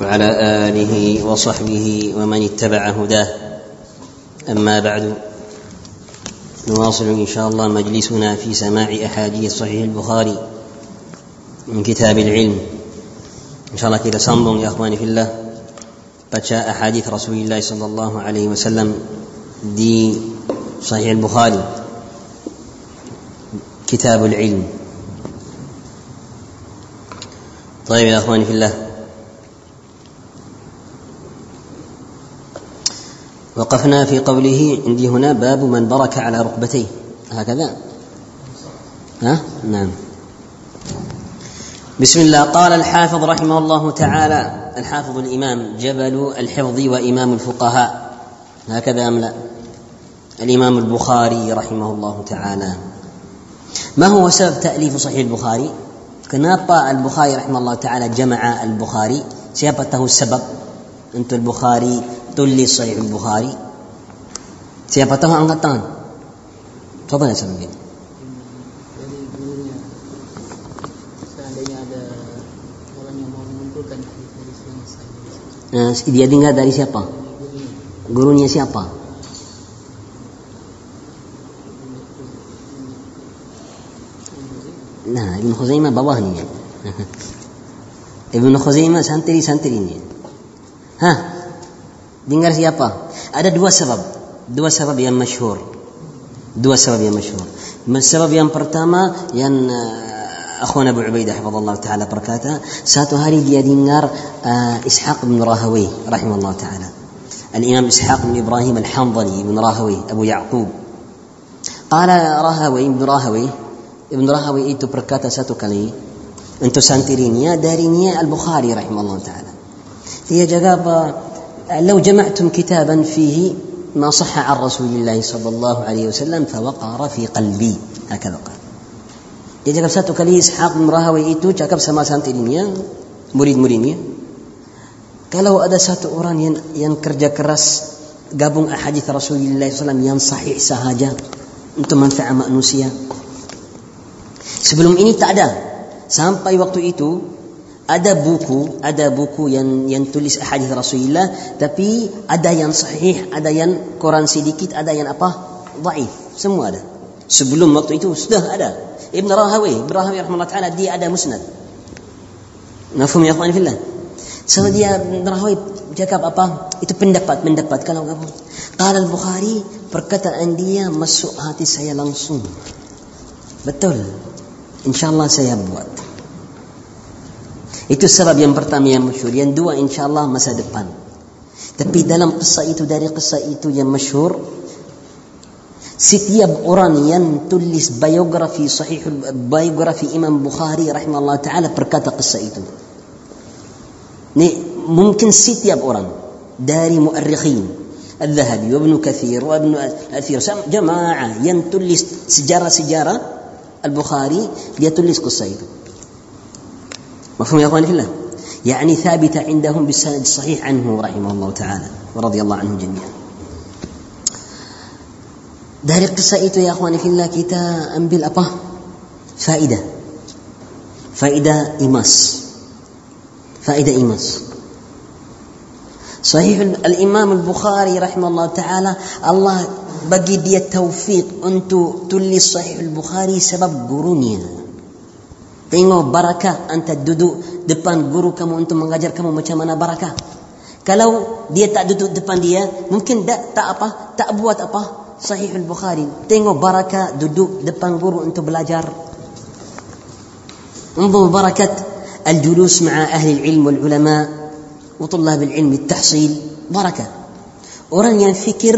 وعلى آله وصحبه ومن اتبع هداه. أما بعد نواصل إن شاء الله مجلسنا في سماع أحاديث صحيح البخاري من كتاب العلم. إن شاء الله kita sambung ya akhwani fillah baca ahadith Rasulullah sallallahu alaihi wasallam di Sahih Al-Bukhari كتاب العلم. طيب يا إخواني في الله. وقفنا في قوله عندي هنا باب من برك على ركبتيه. هكذا. ها؟ نعم. بسم الله. قال الحافظ رحمه الله تعالى الحافظ الإمام جبل الحفظ وإمام الفقهاء. هكذا أم لا؟ الإمام البخاري رحمه الله تعالى. ما هو سبب تأليف صحيح البخاري؟ kenapa البخاري رحمه الله تعالى جمع البخاري. tahu sebab untuk البخاري tulis Sahih Bukhari? Siapa tahu angkat tangan? Coba ya sambil. Nah, dia dengar dari siapa? Gurunya siapa? Nah, Ibn Khuzaimah bawah ni. Ibn Khuzaimah santri-santri ini. Hah? Dengar siapa? Ada dua sebab. Dua sebab yang masyhur. Dua sebab yang masyhur. Sebab yang pertama yang eh, akhwan Abu Ubaidah hafizallahu taala berkata, satu hari dia dengar uh, Ishaq bin Rahawi rahimallahu taala. Al-Imam Ishaq bin Ibrahim al Hanbali bin Rahawi Abu Ya'qub. Qala Rahawi bin Rahawi Ibn Rahawi itu berkata satu kali untuk santirinya darinya Al-Bukhari rahimallahu taala. Dia jawab apa? لو جمعتم كتابا فيه ما صح عن رسول الله صلى الله عليه وسلم فوقر في قلبي هكذا قال dia cakap satu kali Ishaq bin Rahawi itu cakap sama santrinya murid-muridnya kalau ada satu orang yang yang kerja keras gabung ahadith Rasulullah SAW yang sahih sahaja untuk manfaat manusia sebelum ini tak ada sampai waktu itu ada buku, ada buku yang yang tulis hadis Rasulullah, tapi ada yang sahih, ada yang Quran sedikit, ada yang apa? Dhaif. Semua ada. Sebelum waktu itu sudah ada. Ibn Rahawi, Ibn Rahawi rahimahullah taala dia ada musnad. Mafhum ya akhwan fillah? So dia Ibn Rahawi cakap apa? Itu pendapat, pendapat kalau kamu. Qala al-Bukhari perkataan dia masuk hati saya langsung. Betul. Insyaallah saya buat. Itu sebab yang pertama yang masyhur. Yang dua insyaAllah masa depan. Tapi dalam kisah itu, dari kisah itu yang masyhur, setiap orang yang tulis biografi sahih biografi Imam Bukhari rahimahullah taala berkata kisah itu. Ni mungkin setiap orang dari muarrikhin الذهبي وابن كثير وابن أثير جماعة ينتلس سجارة سجارة البخاري يتلس قصة itu. مفهوم يا اخوان في الله؟ يعني ثابتة عندهم بالسند الصحيح عنه رحمه الله تعالى ورضي الله عنه جميعا. دار القصة يا أخوان في الله كتاب بالأبا فائدة فائدة إيماس فائدة إيماس. صحيح الإمام البخاري رحمه الله تعالى الله بقي دي التوفيق أنت تلي صحيح البخاري سبب قرونيا. Tengok barakah anta duduk depan guru kamu untuk mengajar kamu macam mana barakah. Kalau dia tak duduk depan dia, mungkin tak, tak apa, tak buat apa. Sahih al-Bukhari. Tengok barakah duduk depan guru untuk belajar. انظر بركة الجلوس مع أهل العلم والعلماء وطلاب العلم التحصيل بركة orang yang fikir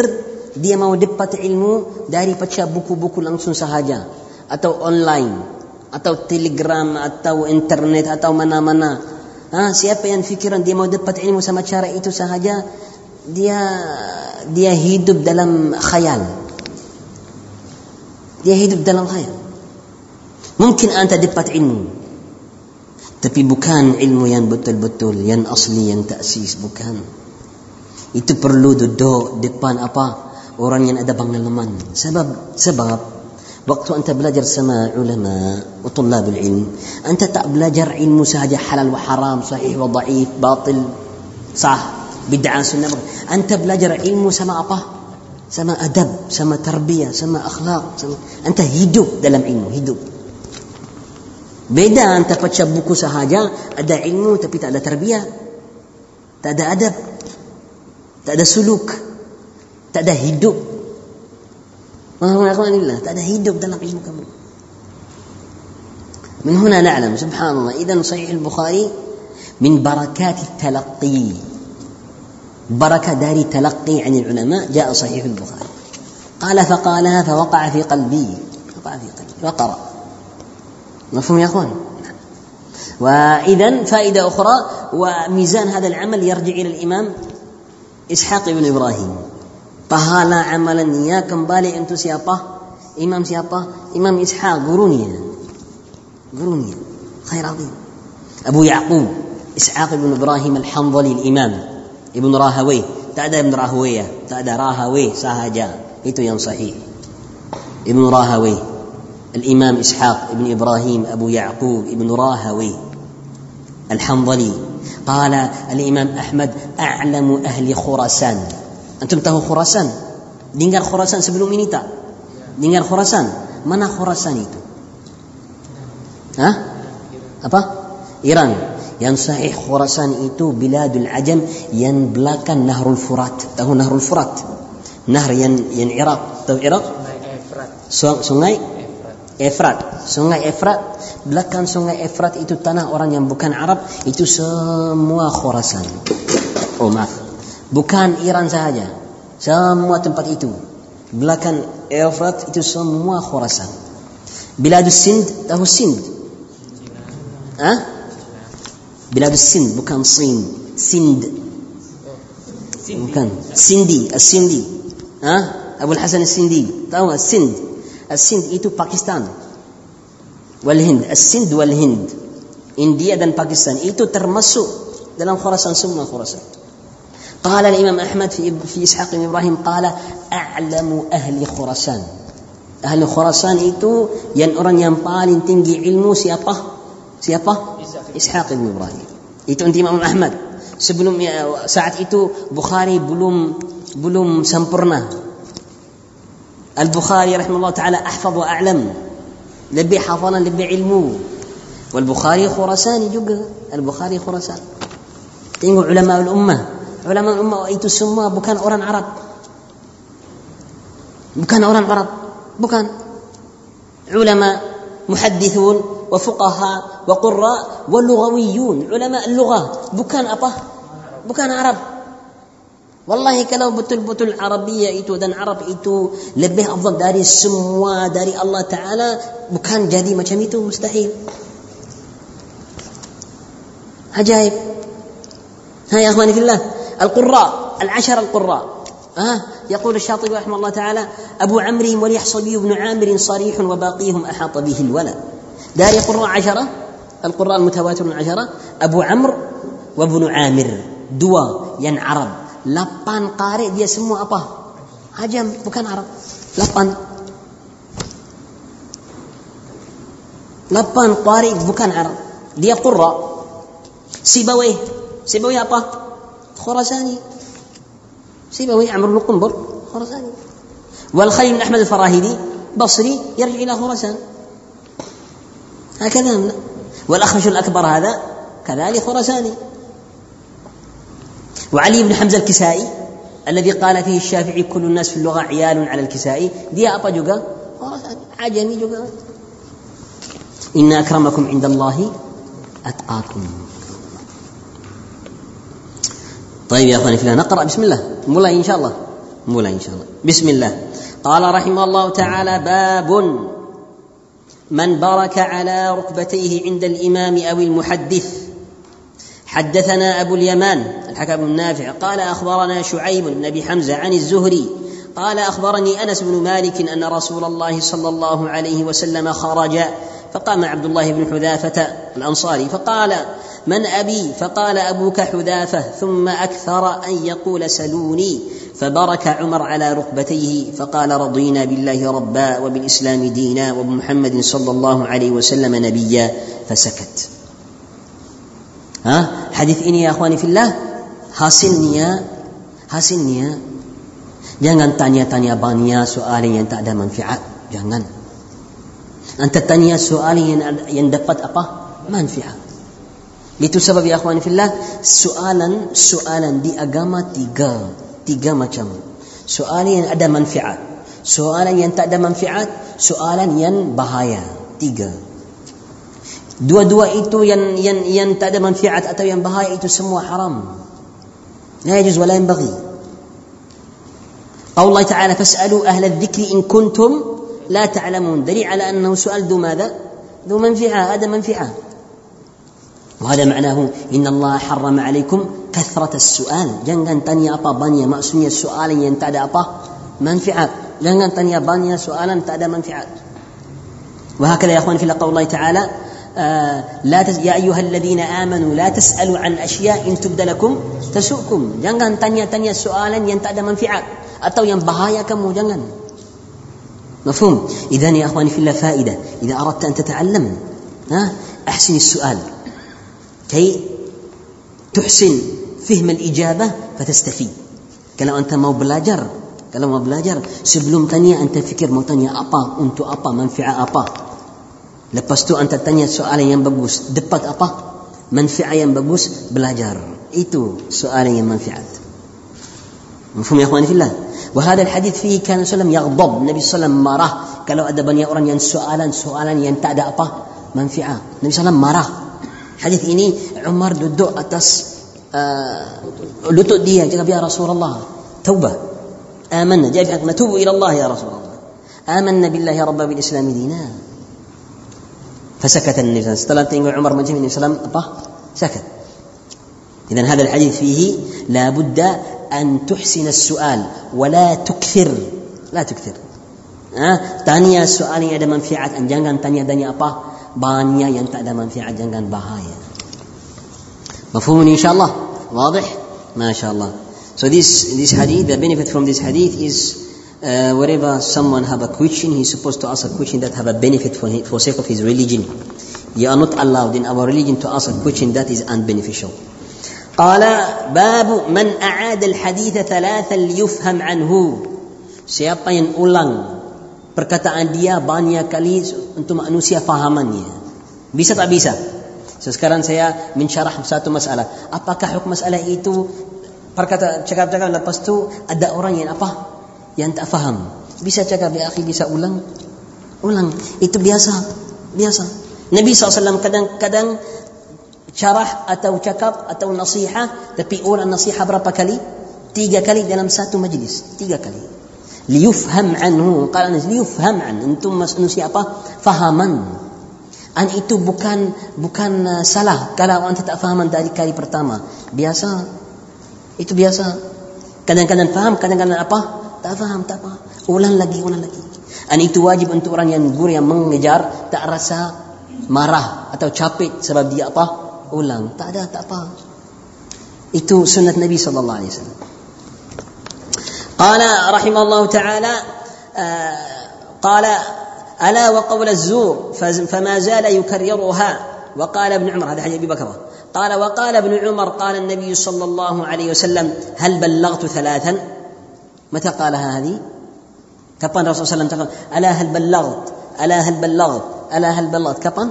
dia mau dapat ilmu dari baca buku-buku langsung sahaja atau online atau telegram atau internet atau mana-mana. Ha, siapa yang fikiran dia mau dapat ilmu sama cara itu sahaja, dia dia hidup dalam khayal. Dia hidup dalam khayal. Mungkin anda dapat ilmu. Tapi bukan ilmu yang betul-betul, yang asli, yang taksis, bukan. Itu perlu duduk depan apa? Orang yang ada pengalaman. Sebab sebab Waktu anda belajar sama ulama وطلاب العلم أنت tak belajar ilmu sahaja halal wa haram, sahih wa dhaif, batil. sah bid'ah sunnah anta belajar ilmu sama apa sama adab sama tarbiyah sama akhlak sama anta hidup dalam ilmu hidup beda anta baca buku sahaja ada ilmu tapi tak ada tarbiyah tak ada adab tak ada suluk tak ada hidup tak ada hidup dalam ilmu kamu من هنا نعلم سبحان الله إذا صحيح البخاري من بركات التلقي. بركة داري تلقي عن العلماء جاء صحيح البخاري. قال فقالها فوقع في قلبي. وقع في قلبي وقرأ. مفهوم يا أخوان؟ وإذا فائدة أخرى وميزان هذا العمل يرجع إلى الإمام إسحاق بن إبراهيم. Pahala amalan dia kembali untuk siapa? Imam siapa? Imam Ishaq gurunya. Gurunya. Khair azim. Abu Yaqub Ishaq bin Ibrahim Al-Hanbali Al-Imam Ibn Rahawai. Tak ada Ibn Rahawai ya. Tak ada Rahawai sahaja. Itu yang sahih. Ibn Rahawai. Al-Imam Ishaq Ibn Ibrahim Abu Yaqub Ibn Rahawai. Al-Hanbali. قال الإمام أحمد أعلم أهل خراسان Antum tahu Khurasan? Dengar Khurasan sebelum ini tak? Dengar Khurasan? Mana Khurasan itu? Hah? Apa? Iran. Yang sahih Khurasan itu biladul ajam yang belakang Nahrul Furat. Tahu Nahrul Furat? Nahr yang yang Iraq. Tahu Iraq? Sungai Efrat. Sungai Efrat. Belakang sungai Efrat itu tanah orang yang bukan Arab. Itu semua Khurasan. Oh maaf. Bukan Iran sahaja. Semua tempat itu. Belakang Efrat itu semua Khurasan. Biladus Sind, tahu Sind? Ha? Biladus Sind, bukan Sind. Sind. Bukan. Sindi, As-Sindi. Ha? Abu Hasan As-Sindi. Tahu As-Sind? As-Sind itu Pakistan. Wal Hind. As-Sind wal Hind. India dan Pakistan itu termasuk dalam Khurasan semua Khurasan. قال الإمام أحمد في في إسحاق بن إبراهيم قال أعلم أهل خراسان. أهل خراسان itu ين orang yang paling tinggi ilmu siapa? Siapa? إسحاق بن إبراهيم. Itu أنت الإمام أحمد sebelum saat itu بخاري بلوم بلوم sempurna. البخاري رحمه الله تعالى أحفظ وأعلم لبي حفظا لبي علمو والبخاري خراسان juga. البخاري خراسان تنجو علماء الأمة ulama ummah itu semua bukan orang Arab. Bukan orang Arab, bukan. Ulama muhaddithun wa fuqaha wa qurra wa lughawiyun, ulama al-lughah, bukan apa? Bukan Arab. Wallahi kalau betul-betul Arabia itu dan Arab itu lebih afdal dari semua dari Allah Ta'ala bukan jadi macam itu mustahil. Ajaib. Hai akhwani fillah, القراء العشر القراء. آه يقول الشاطبي رحمه الله تعالى أبو عمرو وليحصبي بن عامر صريح وباقيهم أحاط به الولد. دار قراء عشرة؟ القراء المتواتر العشرة أبو عمرو وابن عامر. دوا ين عرب. لبان قارئ dia semua apa? ajam bukan Arab lapan lapan qari bukan Arab dia qurra sibawai sibawai خراساني. سيبوي عمرو بن قنبر خراساني. والخليل بن أحمد الفراهيدي بصري يرجع إلى خراسان. هكذا والأخفش الأكبر هذا كذلك خراساني وعلي بن حمزة الكسائي الذي قال فيه الشافعي كل الناس في اللغة عيال على الكسائي دي أبا جوجا. عجمي جوجا. إن أكرمكم عند الله أتقاكم طيب يا أخواني في الله نقرأ بسم الله. مولاي إن شاء الله. مولاي إن شاء الله. بسم الله. قال رحمه الله تعالى باب من برك على ركبتيه عند الإمام أو المحدث. حدثنا أبو اليمان الحكم بن نافع قال أخبرنا شعيب بن أبي حمزة عن الزهري قال أخبرني أنس بن مالك أن رسول الله صلى الله عليه وسلم خرج فقام عبد الله بن حذافة الأنصاري فقال من أبي؟ فقال أبوك حذافة ثم أكثر أن يقول سلوني فبرك عمر على ركبتيه فقال رضينا بالله ربا وبالإسلام دينا وبمحمد صلى الله عليه وسلم نبيا فسكت. ها؟ حديث يا أخواني في الله؟ hasilnya hasilnya jangan tanya-tanya banyak soal yang tak ada manfaat. Jangan. anta tanya soal yang yang dapat apa manfaat itu sebab ya akhwan fillah soalan soalan di agama tiga tiga macam soalan yang ada manfaat soalan yang tak ada manfaat soalan yang bahaya tiga dua-dua itu yang yang yang tak ada manfaat atau yang bahaya itu semua haram لا يجوز ولا ينبغي قول الله تعالى فاسألوا أهل الذكر إن كنتم لا تعلمون. دليل على أنه سؤال ذو ماذا؟ ذو منفعة هذا منفعة. وهذا معناه إن الله حرم عليكم كثرة السؤال. جنغن تنيا أبا بانيا ما سني السؤال ينتعد أبا منفعة. جنغن تنيا بانيا سؤالا تعد منفعة. وهكذا يا أخوان في قول الله تعالى آه لا تس... يا أيها الذين آمنوا لا تسألوا عن أشياء إن تبد لكم تسؤكم. جنغن تنيا تنيا سؤالا ينتعد منفعة. أتو ينبهايا كم جنغن. مفهوم؟ إذا يا أخواني في الله فائدة. إذا أردت أن تتعلم أحسن السؤال. كي تحسن فهم الإجابة فتستفيد كلام أنت مو بلاجر كلام مو بلاجر. سبلوم تانية أنت فكر مو تانية. أبا أنت أبا منفعة أبا. لبستو أنت تانية سؤال ينبغوس دبت أبا منفعة ينبغوس بلاجر. إيتو سؤال ينمنفعة مفهوم يا أخواني في الله؟ وهذا الحديث فيه كان صلى الله عليه وسلم يغضب. النبي صلى الله عليه وسلم مرة. قالوا أدبا يا أورا ين سؤالا سؤالا ين تعدى أبا منفعة النبي صلى الله عليه وسلم مره حديث إني عمر دودو أتس آه لتو دي يا رسول الله توبة آمنا جاء في نتوب إلى الله يا رسول الله آمنا بالله يا رب بالإسلام دينا فسكت النبي صلى الله عليه وسلم عمر مجمع النبي صلى الله عليه وسلم سكت اذا هذا الحديث فيه لا بد أن تحسن السؤال ولا تكثر لا تكثر ha? tanya soal yang ada manfaat jangan tanya tanya apa banyak yang tak ada إن شاء الله واضح ما شاء الله so this this hadith the benefit from this hadith is uh, wherever someone have a question he's supposed to ask a question that have a benefit for him, for sake of his religion you are not allowed in our religion to ask a question that is unbeneficial قال باب من أعاد الحديث ثلاثا ليفهم عنه siapa yang ulang perkataan dia banyak kali untuk manusia fahamannya bisa tak bisa so, sekarang saya mensyarah satu masalah apakah hukum masalah itu perkata cakap-cakap lepas tu ada orang yang apa yang tak faham bisa cakap ya akhi bisa ulang ulang itu biasa biasa Nabi SAW kadang-kadang syarah atau cakap atau nasihat tapi orang nasihat berapa kali? Tiga kali dalam satu majlis. Tiga kali. Liyufham anhu. Nas liyufham an. Antum manusia apa? Fahaman. An itu bukan bukan uh, salah. Kalau anda tak fahaman dari kali pertama. Biasa. Itu biasa. Kadang-kadang faham kadang-kadang apa? Tak faham tak apa. Ulang lagi ulang lagi. An itu wajib untuk orang yang guru yang mengejar tak rasa marah atau capek sebab dia apa ulang. Tak ada tak apa itu sunnat Nabi sallallahu alaihi wasallam. قال رحمه الله تعالى قال ألا وقول الزور فما زال يكررها وقال ابن عمر هذا حديث أبي بكر قال وقال ابن عمر قال النبي صلى الله عليه وسلم هل بلغت ثلاثا متى قالها هذه كبان الرسول صلى الله عليه وسلم ألا هل بلغت ألا هل بلغت ألا هل بلغت كبان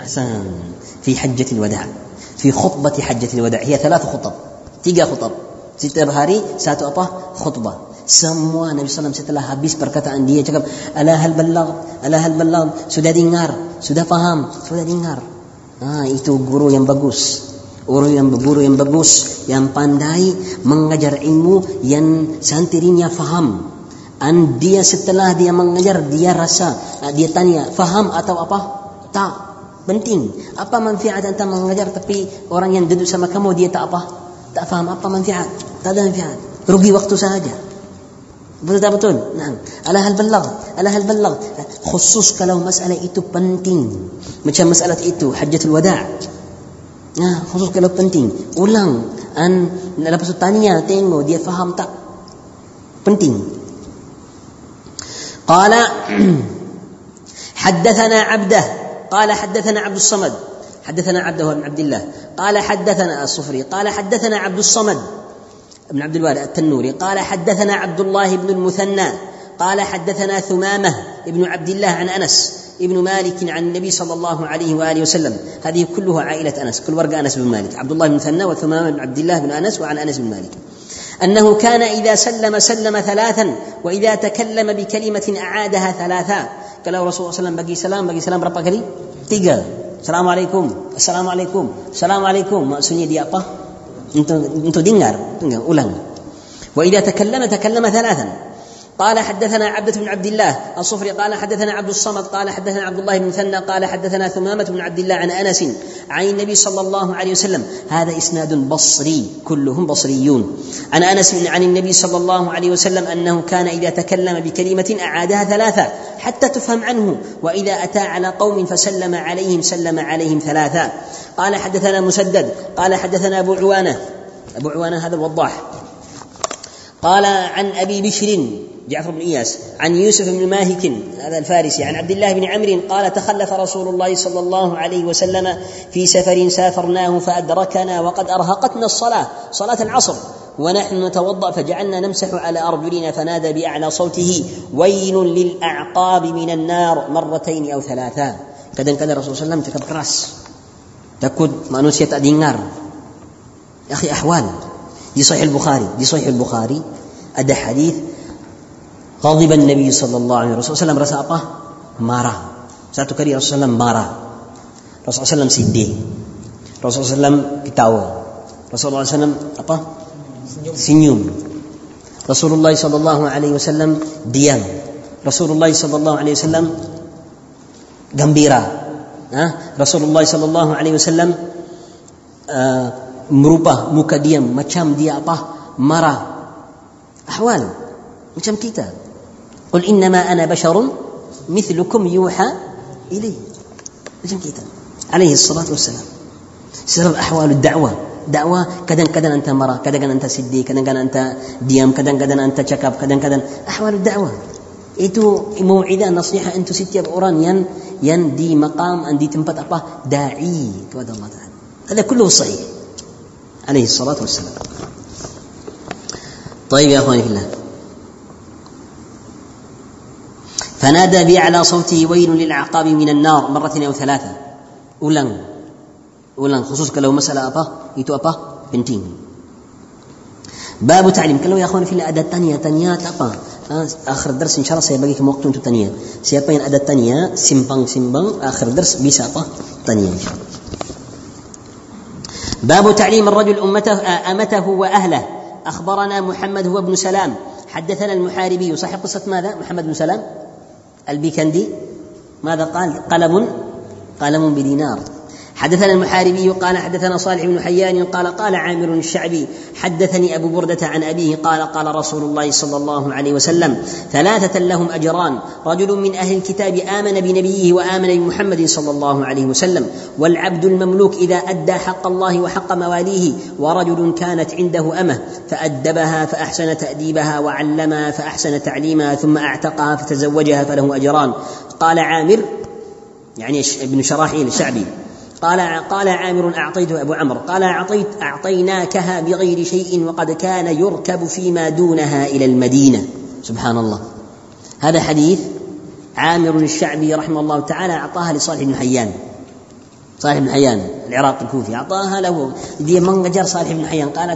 أحسن في حجة الوداع في خطبة حجة الوداع هي ثلاث خطب tiga خطب setiap hari satu apa khutbah semua Nabi SAW setelah habis perkataan dia cakap ala hal balagh ala hal balagh sudah dengar sudah faham sudah dengar ah itu guru yang bagus guru yang guru yang bagus yang pandai mengajar ilmu yang santrinya faham dan dia setelah dia mengajar dia rasa dia tanya faham atau apa tak penting. Apa manfaat anda mengajar tapi orang yang duduk sama kamu dia tak apa? Tak faham apa manfaat? Tak ada manfaat. Rugi waktu saja. Betul tak betul? Nah, ala hal balagh, ala hal balagh. Khusus kalau masalah itu penting. Macam masalah itu hajat wada'. Nah, khusus kalau penting. Ulang. An, lepas itu tanya, tengok dia faham tak. Penting. Qala haddathana abdah قال حدثنا عبد الصمد. حدثنا عبده بن عبد الله. قال حدثنا الصفري. قال حدثنا عبد الصمد بن عبد الوارث التنوري. قال حدثنا عبد الله بن المثنى. قال حدثنا ثمامة بن عبد الله عن أنس ابن مالك عن النبي صلى الله عليه وآله وسلم. هذه كلها عائلة أنس. كل ورقة أنس بن مالك. عبد الله بن مثنى وثمامة بن عبد الله بن أنس وعن أنس بن مالك. أنه كان إذا سلم سلم ثلاثا وإذا تكلم بكلمة أعادها ثلاثا. kalau Rasulullah SAW bagi salam, bagi salam berapa kali? Tiga. Assalamualaikum, Assalamualaikum, Assalamualaikum. Maksudnya dia apa? Untuk, untuk dengar, dengar, ulang. Wa idha takallama takallama thalathan. قال حدثنا عبدة بن عبد الله الصفري قال حدثنا عبد الصمد قال حدثنا عبد الله بن مثنى قال حدثنا ثمامة بن عبد الله عن أنس عن النبي صلى الله عليه وسلم. هذا إسناد بصري كلهم بصريون. عن أنس عن النبي صلى الله عليه وسلم أنه كان إذا تكلم بكلمة أعادها ثلاثة حتى تفهم عنه وإذا أتى على قوم فسلم عليهم سلم عليهم ثلاثا قال حدثنا مسدد قال حدثنا أبو عوانة. أبو عوانة هذا الوضاح. قال عن أبي بشر جعفر بن إياس عن يوسف بن ماهك هذا الفارسي عن عبد الله بن عمرو قال تخلف رسول الله صلى الله عليه وسلم في سفر سافرناه فأدركنا وقد أرهقتنا الصلاة صلاة العصر ونحن نتوضأ فجعلنا نمسح على أرجلنا فنادى بأعلى صوته ويل للأعقاب من النار مرتين أو ثلاثا kadang-kadang Rasulullah SAW cakap keras. Takut manusia tak dengar. Ya akhi ahwal. Di Sahih Al-Bukhari. Di Sahih Al-Bukhari ada hadis Ghadiban Nabi sallallahu alaihi wasallam merasa apa? Marah. Satu kali Rasulullah marah. Rasulullah sedih. Rasulullah ketawa. Rasulullah apa? Senyum. Rasulullah sallallahu alaihi wasallam diam. Rasulullah sallallahu alaihi wasallam gembira. Nah, Rasulullah sallallahu alaihi wasallam eh, merubah muka diam macam dia apa? Marah. Ahwal macam kita. قل إنما أنا بشر مثلكم يوحى إلي. عليه الصلاة والسلام. سبب أحوال الدعوة. دعوة كدن كدن أنت مرة كدن أنت سدي كدن كدن أنت ديام كدن كدن أنت شكاب كدن كدن. أحوال الدعوة. itu موعظة نصيحة أنتم setiap orang yang yang di maqam di tempat apa da'i kepada Allah Taala هذا كله صحيح. عليه الصلاة والسلام. طيب يا أخواني في الله فنادى بي على صوته ويل للعقاب من النار مرتين أو ثلاثة. أولاً أولاً خصوصك لو مسألة أبا يتو أبا بنتين باب تعليم. قال يا أخوان في الأداة الثانية تانية أبا آخر درس إن شاء الله سيبقيك وقت أنتو تانية. سيبقين الاداه الثانية سيمبان سيمبان آخر درس بيسا أبا تانية. إن شاء الله باب تعليم الرجل أمته آه، أمته وأهله. أخبرنا محمد هو ابن سلام. حدثنا المحاربي. صحيح قصة ماذا؟ محمد بن سلام. البيكندي؟ ماذا قال؟ قلم قلم بدينار. حدثنا المحاربي قال حدثنا صالح بن حيان قال قال عامر الشعبي حدثني أبو بردة عن أبيه قال قال رسول الله صلى الله عليه وسلم ثلاثة لهم أجران رجل من أهل الكتاب آمن بنبيه وآمن بمحمد صلى الله عليه وسلم والعبد المملوك إذا أدى حق الله وحق مواليه ورجل كانت عنده أمة فأدبها فأحسن تأديبها وعلمها فأحسن تعليمها ثم أعتقها فتزوجها فله أجران. قال عامر يعني ابن شراحيل الشعبي. قال قال عامر أعطيته أبو عمرو. قال أعطيت أعطيناكها بغير شيء وقد كان يركب فيما دونها إلى المدينة. سبحان الله هذا حديث عامر الشعبي رحمه الله تعالى أعطاها لصالح بن حيان. صالح بن حيان العراق الكوفي. أعطاها له. دي من جر صالح بن حيان. قال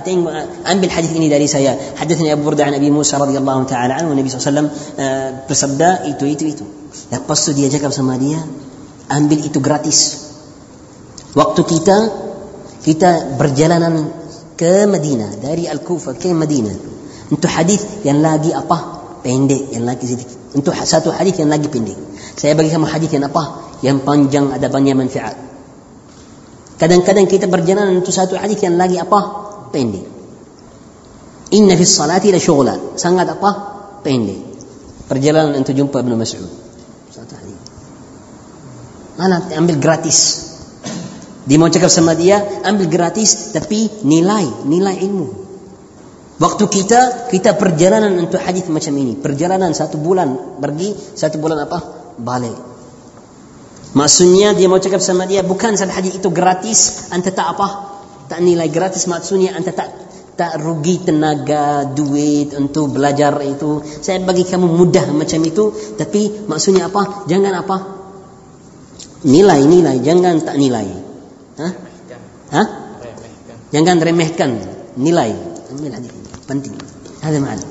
أن بالحديث إني داري سيا. حدثني أبو بردة عن أبي موسى رضي الله تعالى عنه. والنبي صلى الله عليه وسلم bersabda itu itu itu lepas tu dia cakap sama ambil itu gratis. Waktu kita kita berjalanan ke Madinah dari Al-Kufa ke Madinah. Untuk hadis yang lagi apa? Pendek yang lagi sedikit. Untuk satu hadis yang lagi pendek. Saya bagi kamu hadis yang apa? Yang panjang ada banyak manfaat. Kadang-kadang kita berjalan untuk satu hadis yang lagi apa? Pendek. Inna fi salati la syughla sangat apa? Pendek. Perjalanan untuk jumpa Ibnu Mas'ud. Satu hadis. Mana? Ambil gratis Dia mau cakap sama dia, ambil gratis tapi nilai, nilai ilmu. Waktu kita, kita perjalanan untuk hadis macam ini. Perjalanan satu bulan pergi, satu bulan apa? Balik. Maksudnya dia mau cakap sama dia, bukan satu hadis itu gratis, anda tak apa? Tak nilai gratis maksudnya anda tak tak rugi tenaga, duit untuk belajar itu. Saya bagi kamu mudah macam itu, tapi maksudnya apa? Jangan apa? Nilai, nilai, jangan tak nilai. Hah? Hah? Jangan remehkan nilai. Ambil hadis ini. Penting. Ada makna.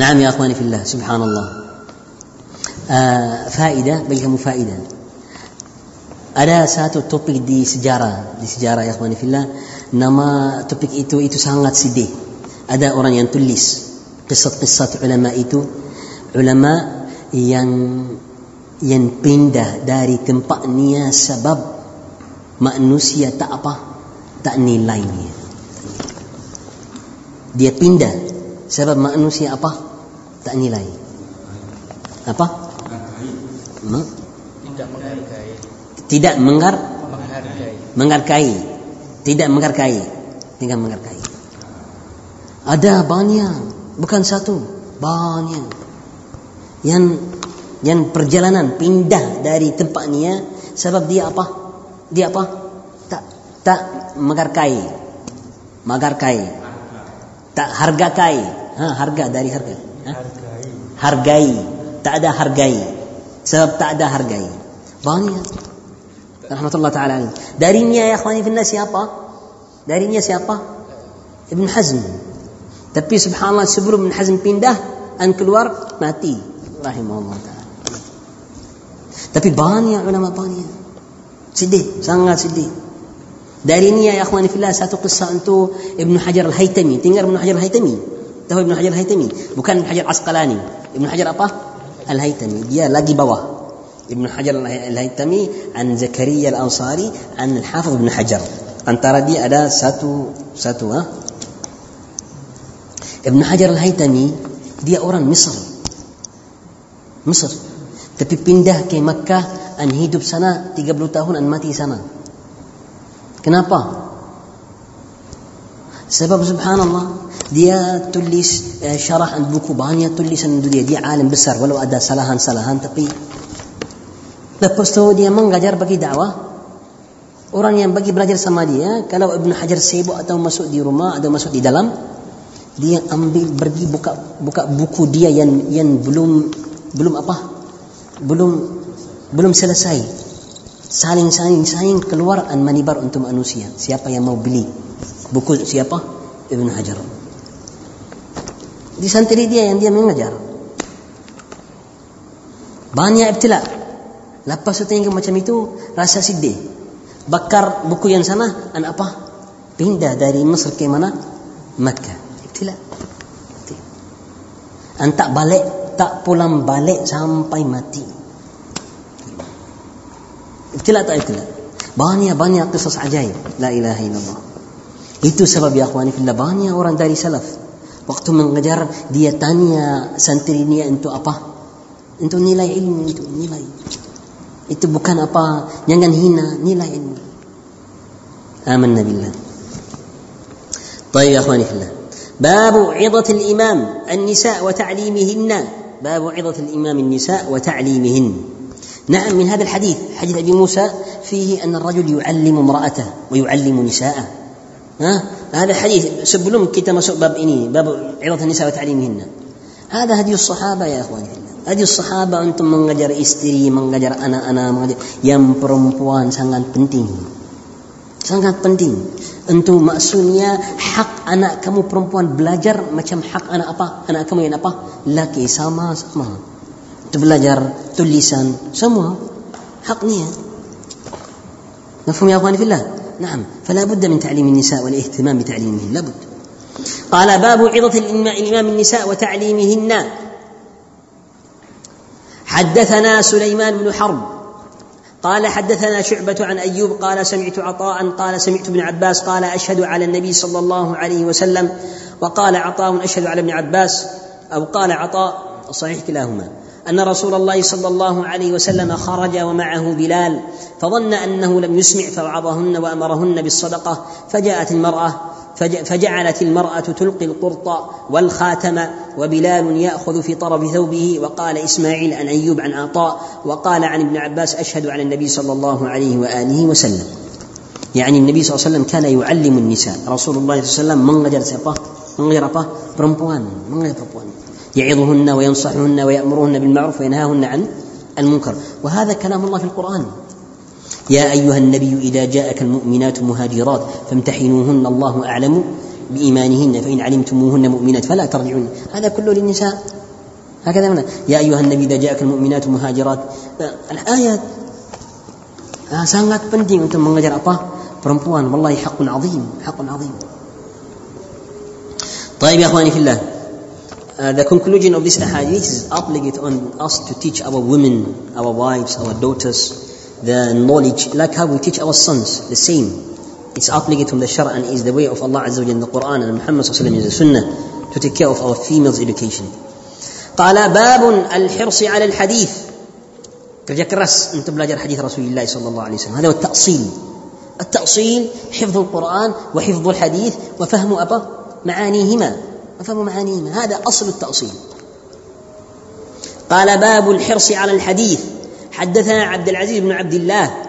Naam ya akhwani fillah. Subhanallah. Uh, faedah bagi kamu faedah. Ada satu topik di sejarah, di sejarah ya akhwani fillah. Nama topik itu itu sangat sedih. Ada orang yang tulis kisah-kisah ulama itu ulama yang yang pindah dari tempatnya sebab manusia tak apa tak nilainya. Dia pindah. Sebab manusia apa? Tak nilai. Apa? Tidak menghargai. Tidak menggar menghargai. menghargai. Tidak menghargai. Tidak menghargai. Ada banyak bukan satu banyak. Yang yang perjalanan pindah dari tempatnya sebab dia apa dia apa? Tak tak menghargai. Menghargai. Tak hargai ha, harga dari harga. Ha? hargai. Hargai tak ada hargai. Sebab tak ada hargai. Banyak rahmatullah taala darinya ya akhwani fi siapa? Darinya siapa? Ibn Hazm. Tapi subhanallah sebelum Ibn Hazm pindah an keluar mati. Rahimahullah taala. Tapi banyak ulama banyak sedih sangat sedih Dari ini ya akhwani fillah satu kisah untuk Ibn Hajar Al-Haytami. Tinggal Ibn Hajar Al-Haytami. Tahu Ibn Hajar Al-Haytami? Bukan Ibn Hajar Asqalani. Ibn Hajar apa? Al-Haytami. Dia lagi bawah. Ibn Hajar Al-Haytami an Zakaria Al-Ansari an Al-Hafiz Ibn Hajar. Antara dia ada satu satu ha? Ibn Hajar Al-Haytami dia orang Mesir. Mesir. Tapi pindah ke Makkah an hidup sana 30 tahun an mati sana. Kenapa? Sebab subhanallah dia tulis eh, syarah buku banyak tulisan dia dia alim besar walau ada salahan-salahan tapi lepas tu dia mengajar bagi dakwah orang yang bagi belajar sama dia kalau Ibn Hajar sibuk atau masuk di rumah atau masuk di dalam dia ambil pergi buka buka buku dia yang yang belum belum apa belum belum selesai. Saling saling saling keluar an manibar untuk manusia. Siapa yang mau beli? Buku siapa? Ibn Hajar. Di santri dia yang dia mengajar. Banyak ibtila. Lepas itu macam itu rasa sedih. Bakar buku yang sana an apa? Pindah dari Mesir ke mana? Makkah. Ibtila. An tak balik tak pulang balik sampai mati Itulah tak itulah. Banyak-banyak kisah ajaib. La ilaha illallah. Itu sebab ya akhwani fillah banyak orang dari salaf. Waktu mengajar dia tanya santri ini untuk apa? Untuk nilai ilmu, untuk nilai. Itu bukan apa, jangan hina nilai ilmu. آمنا بالله طيب يا أخواني في الله باب عظة الإمام النساء وتعليمهن باب عظة الإمام النساء وتعليمهن نعم من هذا الحديث حديث ابي موسى فيه ان الرجل يعلم امراته ويعلم نساءه ها هذا الحديث سبلوم كتاب مسوق باب إني باب عظة النساء وتعليمهن هذا هدي الصحابة يا إخواني هدي الصحابة أنتم mengajar istri mengajar anak-anak mengajar yang perempuan sangat penting sangat penting untuk maksudnya hak anak kamu perempuan belajar macam hak anak apa anak kamu yang apa laki sama sama Belajar tulisan semua haknya مفهوم يا أخواني في الله؟ نعم. فلا بد من تعليم النساء والاهتمام بتعليمهن لابد قال باب عظة الإمام النساء وتعليمهن. حدثنا سليمان بن حرب. قال حدثنا شعبة عن أيوب قال سمعت عطاء قال سمعت ابن عباس قال أشهد على النبي صلى الله عليه وسلم. وقال عطاء أشهد على ابن عباس. أو قال عطاء صحيح كلاهما. أن رسول الله صلى الله عليه وسلم خرج ومعه بلال فظن أنه لم يسمع فوعظهن وأمرهن بالصدقة فجاءت المرأة فجعلت المرأة تلقي القرط والخاتم وبلال يأخذ في طرف ثوبه وقال إسماعيل عن أيوب عن عطاء وقال عن ابن عباس أشهد على النبي صلى الله عليه وآله وسلم. يعني النبي صلى الله عليه وسلم كان يعلم النساء. رسول الله صلى الله عليه وسلم mengajar siapa mengajar apa perempuan mengajar perempuan يعظهن وينصحهن ويأمرهن بالمعروف وينهاهن عن المنكر. وهذا كلام الله في القرآن. يا أيها النبي إذا جاءك المؤمنات مهاجرات فامتحنوهن الله أعلم بإيمانهن فإن علمتموهن مؤمنات فلا ترجعون هذا كله للنساء. هكذا من يا أيها النبي إذا جاءك المؤمنات مهاجرات. الآيات sangat penting untuk mengajar apa? Perempuan. Wallahi haqqun azim. Haqqun azim. طيب يا إخواني في الله. Uh, the conclusion of this hadith is obligate on us to teach our women, our wives, our daughters, the knowledge, like how we teach our sons, the same. It's obligate from the Shara and is the way of Allah Azza wa in the Quran and Muhammad Sallallahu is the Sunnah to take care of our females' education. قال باب الحرص على الحديث kerja keras untuk belajar hadis Rasulullah sallallahu alaihi wasallam. هو التأصيل. التأصيل حفظ القرآن وحفظ الحديث وفهم أبا معانيهما وفهم معانيهما هذا أصل التأصيل. قال باب الحرص على الحديث حدثنا عبد العزيز بن عبد الله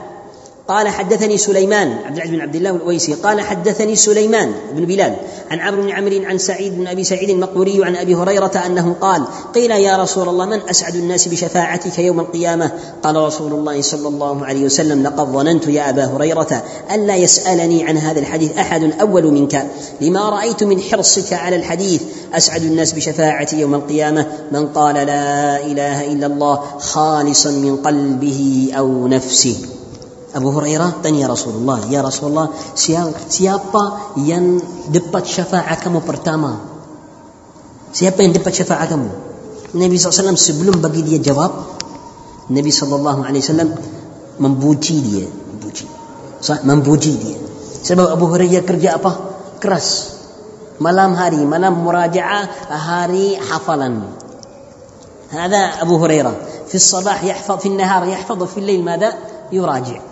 قال حدثني سليمان عبد العزيز بن عبد الله الأويسي قال حدثني سليمان بن بلال عن عمرو بن عمرو عن سعيد بن أبي سعيد المقبوري عن أبي هريرة أنه قال قيل يا رسول الله من أسعد الناس بشفاعتك يوم القيامة؟ قال رسول الله صلى الله عليه وسلم لقد ظننت يا أبا هريرة ألا يسألني عن هذا الحديث أحد أول منك. لما رأيت من حرصك على الحديث أسعد الناس بشفاعتي يوم القيامة؟ من قال لا إله إلا الله خالصا من قلبه أو نفسه. Abu Hurairah tanya Rasulullah, "Ya Rasulullah, siapa yang dapat syafaat kamu pertama?" Siapa yang dapat syafaat kamu? Nabi SAW sebelum bagi dia jawab, Nabi SAW membuji dia, membuji. membuji dia. Sebab Abu Hurairah kerja apa? Keras. Malam hari, malam murajaah, hari hafalan. هذا أبو هريرة في الصباح يحفظ في النهار يحفظ وفي الليل ماذا يراجع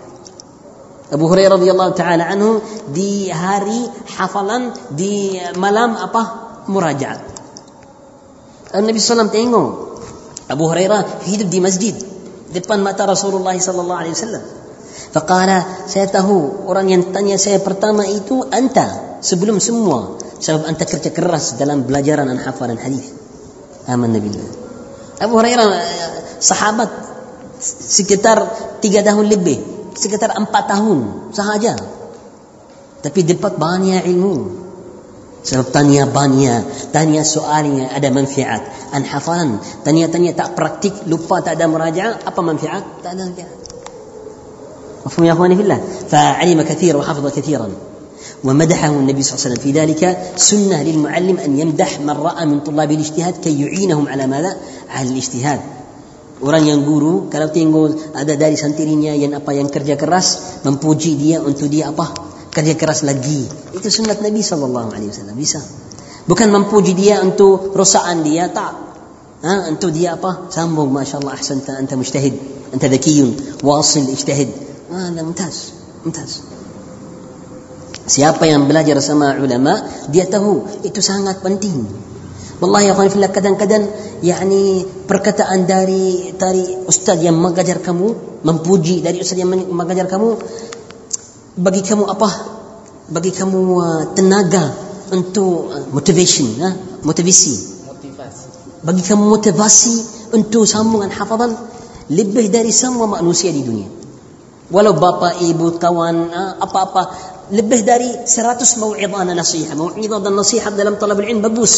Abu Hurairah radhiyallahu taala anhu di hari hafalan di malam apa murajaat. Nabi SAW tengok Abu Hurairah hidup di masjid depan mata Rasulullah sallallahu alaihi wasallam. Faqala saya tahu orang yang tanya saya pertama itu anta sebelum semua sebab anta kerja keras dalam belajaran dan hafalan hadis. Aman Nabi. Abu Hurairah sahabat sekitar tiga tahun lebih sekitar empat tahun sahaja. Tapi dapat banyak ilmu. Sebab tanya banyak, tanya soalnya ada manfaat. An hafalan, tanya-tanya tak praktik, lupa tak ada merajaah, apa manfaat? Tak ada manfaat. مفهوم يا اخواني في الله فعلم كثيرا وحفظ كثيرا ومدحه النبي صلى الله عليه وسلم في ذلك سنه للمعلم ان يمدح من راى من طلاب الاجتهاد كي يعينهم على ماذا؟ على الاجتهاد Orang yang guru kalau tengok ada dari santrinya yang apa yang kerja keras memuji dia untuk dia apa kerja keras lagi. Itu sunat Nabi sallallahu alaihi wasallam bisa. Bukan memuji dia untuk rosaan dia tak. Ha, untuk dia apa? Sambung masya-Allah ahsanta anta mujtahid, anta dhakiyun, wasil ijtahid. Ah, mumtaz, mumtaz. Siapa yang belajar sama ulama, dia tahu itu sangat penting. Wallahi ya fillah kadang-kadang yakni perkataan dari dari ustaz yang mengajar kamu memuji dari ustaz yang mengajar kamu bagi kamu apa? Bagi kamu uh, tenaga untuk uh, motivation uh, motivasi. Motivasi. Bagi kamu motivasi untuk sambungan hafazan lebih dari semua manusia di dunia. Walau bapa ibu kawan uh, apa-apa lebih dari 100 mau'izah nasihat mau'izah dan nasihat dalam talab ilmu bagus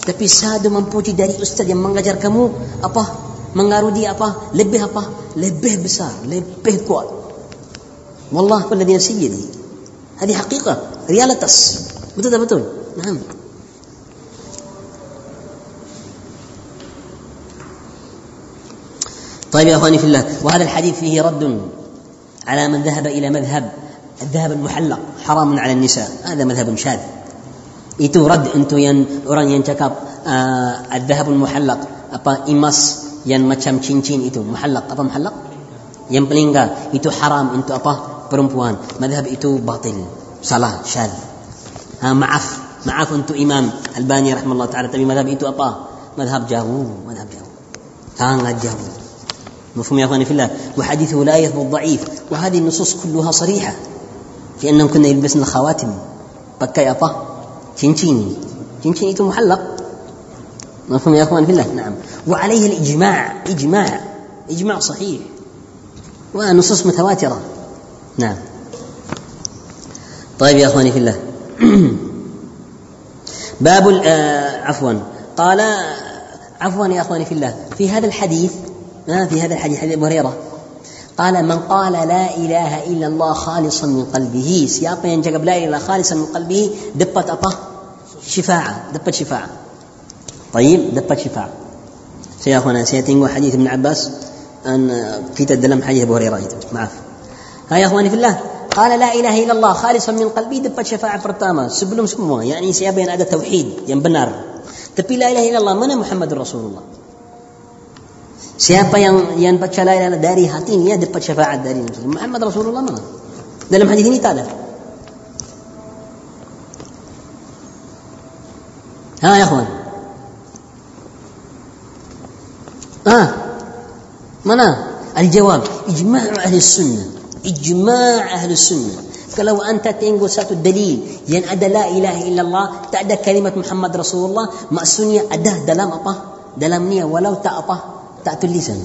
tapi satu memuji dari ustaz yang mengajar kamu apa mengaruh dia apa lebih apa lebih besar lebih kuat wallah pada dia sendiri ini hakikat realitas betul tak betul nah طيب يا اخواني في الله وهذا الحديث فيه رد على من ذهب الى مذهب الذهب المحلق حرام على النساء. هذا مذهب شاذ. إتو رد أنتو ين أوران ين آه الذهب المحلق. أبا ايماس ين مچم چين إتو محلق. أبا محلق؟ ين بلينغا. إتو حرام أنتو أبا برمبوان. مذهب إتو باطل. صلاة شاذ. ها معف معاف أنتو إمام ألباني رحمه الله تعالى. تبي مذهب إتو أبا؟ مذهب جاهو مذهب جاهو كان جاهو مفهوم يا أخواني في الله. وحديثه لا يثبت ضعيف. وهذه النصوص كلها صريحة. في أنهم كنا يلبسن apa cincin cincin itu محلق. مفهوم يا أخوان في الله؟ نعم. وعليه الإجماع. إجماع. إجماع صحيح. ونصوص متواترة. نعم. طيب يا أخواني في الله. باب آه عفوا. قال عفوا يا أخواني في الله. في هذا الحديث ما في هذا الحديث حديث ابو هريرة. قال من قال لا إله إلا الله خالصا من قلبه. سياق ينجب لا إله خالصا من قلبه دبت أطه شفاعة دبت شفاعة. طيب دبت شفاعة. سيأخونا سيأتين حديث ابن عباس أن في تدلم حديث أبو هريرة معاف ها يا أخواني في الله. قال لا إله إلا الله خالصا من قلبي دبت شفاعة فرتامة سبلهم سموها يعني سيابين هذا التوحيد ينبنار تبي لا إله إلا الله من محمد رسول الله Siapa yang yang baca la ilaha dari hatinya dapat syafaat dari Nabi Muhammad Rasulullah mana? Dalam hadis ini tak ada. Ha ya kawan. Ha. Mana? Al-jawab ijma' ahli sunnah. Ijma' ahli sunnah. Kalau anta tengok satu dalil yang ada la ilaha illallah, tak ada kalimat Muhammad Rasulullah, maksudnya ada dalam apa? Dalam niat walau tak apa? تحت اللسان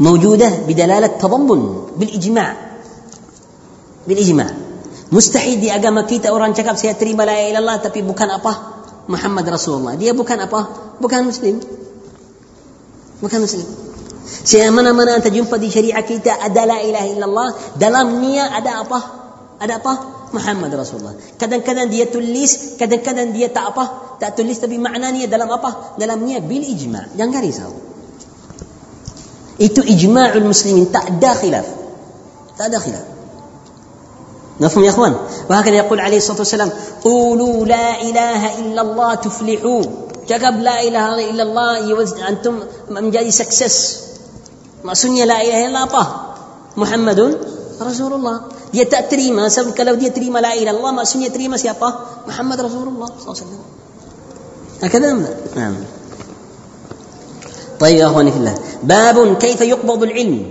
موجودة بدلالة تضمن بالإجماع بالإجماع mustahil di agama kita orang cakap saya terima la ilaha illallah tapi bukan apa Muhammad Rasulullah dia bukan apa bukan muslim bukan muslim Saya mana-mana anda jumpa di syariat kita ada la ilaha illallah dalam niat ada apa ada apa Muhammad Rasulullah kadang-kadang dia tulis kadang-kadang dia tak apa tak tulis tapi maknanya dalam apa? Dalam niat bil ijma'. Jangan risau. Itu ijma'ul muslimin tak ada khilaf. Tak ada khilaf. مفهوم يا اخوان وهكذا يقول عليه الصلاه والسلام قولوا لا اله الا الله تفلحوا cakap la ilaha illallah antum menjadi sukses maksudnya la ilaha illallah apa Muhammadun Rasulullah dia tak terima sebab kalau dia terima la ilaha illallah maksudnya terima siapa Muhammad Rasulullah sallallahu alaihi wasallam هكذا لا؟ نعم طيب يا أخواني في الله باب كيف يقبض العلم